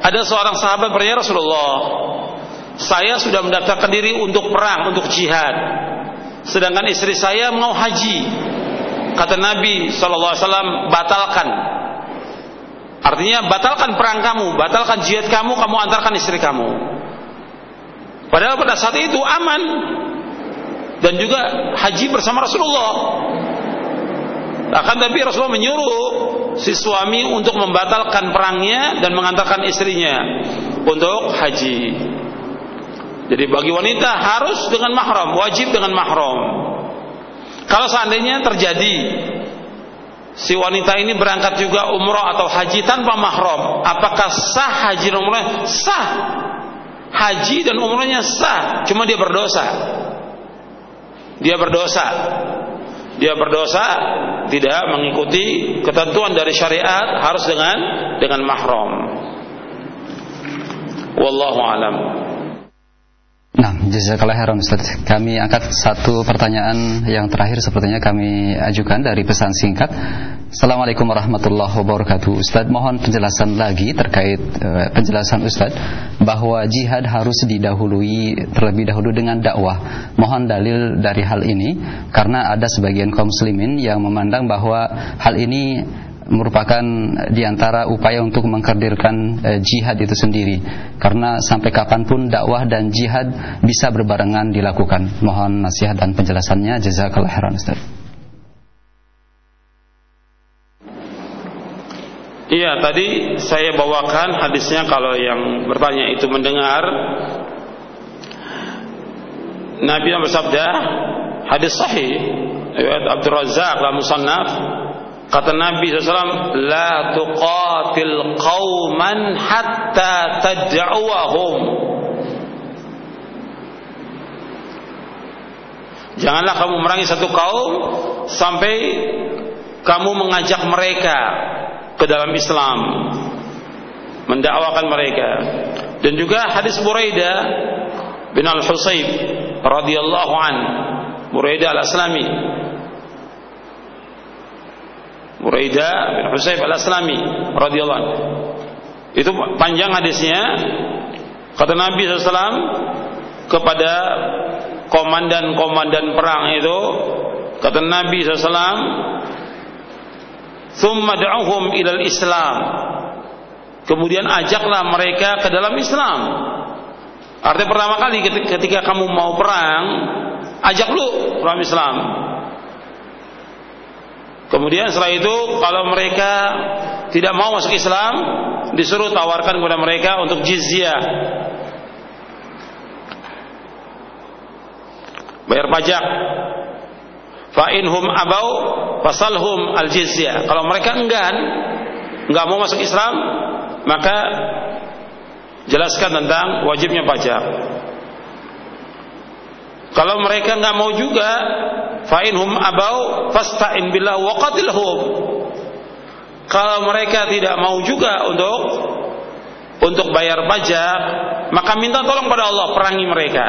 Speaker 1: ada seorang sahabat bertanya Rasulullah, saya sudah mendaftarkan diri untuk perang, untuk jihad, sedangkan istri saya mau haji. Kata Nabi Shallallahu Alaihi Wasallam, batalkan Artinya batalkan perang kamu, batalkan jihad kamu, kamu antarkan istri kamu. Padahal pada saat itu aman dan juga haji bersama Rasulullah. Akan tapi Rasulullah menyuruh si suami untuk membatalkan perangnya dan mengantarkan istrinya untuk haji. Jadi bagi wanita harus dengan mahram, wajib dengan mahram. Kalau seandainya terjadi si wanita ini berangkat juga umroh atau haji tanpa mahram, apakah sah haji dan umroh? Sah. Haji dan umrohnya sah, cuma dia berdosa. Dia berdosa. Dia berdosa tidak mengikuti ketentuan dari syariat harus dengan dengan mahram. Wallahu alam.
Speaker 8: Nah, jazakallah khairan Ustaz. Kami angkat satu pertanyaan yang terakhir sepertinya kami ajukan dari pesan singkat. Assalamualaikum warahmatullahi wabarakatuh. Ustaz, mohon penjelasan lagi terkait uh, penjelasan Ustaz bahwa jihad harus didahului terlebih dahulu dengan dakwah. Mohon dalil dari hal ini karena ada sebagian kaum muslimin yang memandang bahwa hal ini merupakan di antara upaya untuk mengkadirkan e, jihad itu sendiri. Karena sampai kapan pun dakwah dan jihad bisa berbarengan dilakukan. Mohon nasihat dan penjelasannya. Jazakallah khairan Ustaz.
Speaker 1: Iya tadi saya bawakan hadisnya kalau yang bertanya itu mendengar. Nabi yang bersabda hadis sahih. Abdul Razak dalam Musannaf kata Nabi SAW la tuqatil qauman hatta tad'uwahum. Janganlah kamu merangi satu kaum sampai kamu mengajak mereka ke dalam Islam mendakwakan mereka. Dan juga hadis Buraidah bin Al-Husayb radhiyallahu an Buraidah Al-Aslami Buraidah bin Husayb Al-Aslami radhiyallahu an itu panjang hadisnya kata Nabi SAW kepada komandan-komandan perang itu kata Nabi SAW Thumma da'uhum ilal Islam. Kemudian ajaklah mereka ke dalam Islam. Artinya pertama kali ketika kamu mau perang, ajak lu dalam Islam. Kemudian setelah itu kalau mereka tidak mau masuk Islam, disuruh tawarkan kepada mereka untuk jizyah. Bayar pajak. Fa inhum abau fasalhum al jizyah. Kalau mereka enggan enggak mau masuk Islam maka jelaskan tentang wajibnya pajak kalau mereka enggak mau juga fa inhum abau fasta'in billah wa qatilhum kalau mereka tidak mau juga untuk untuk bayar pajak maka minta tolong pada Allah perangi mereka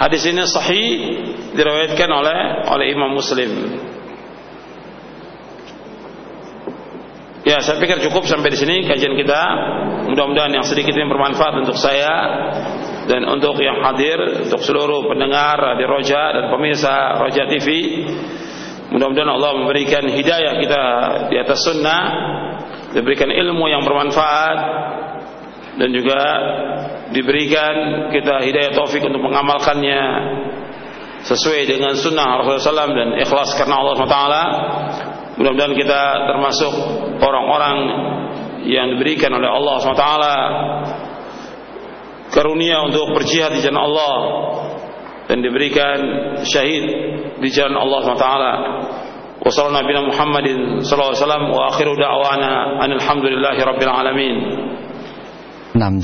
Speaker 1: Hadis ini sahih diriwayatkan oleh oleh Imam Muslim. Ya, saya pikir cukup sampai di sini kajian kita. Mudah-mudahan yang sedikit ini bermanfaat untuk saya dan untuk yang hadir, untuk seluruh pendengar di Roja dan pemirsa Roja TV. Mudah-mudahan Allah memberikan hidayah kita di atas sunnah, diberikan ilmu yang bermanfaat dan juga diberikan kita hidayah taufik untuk mengamalkannya sesuai dengan sunnah Rasulullah SAW dan ikhlas karena Allah SWT mudah-mudahan kita termasuk orang-orang yang diberikan oleh Allah SWT karunia untuk berjihad di jalan Allah. Dan diberikan syahid di jalan Allah SWT nabi Muhammadin sallallahu alaihi wasallam. Wa akhiru da'wana alhamdulillahi rabbil alamin.
Speaker 8: 那么。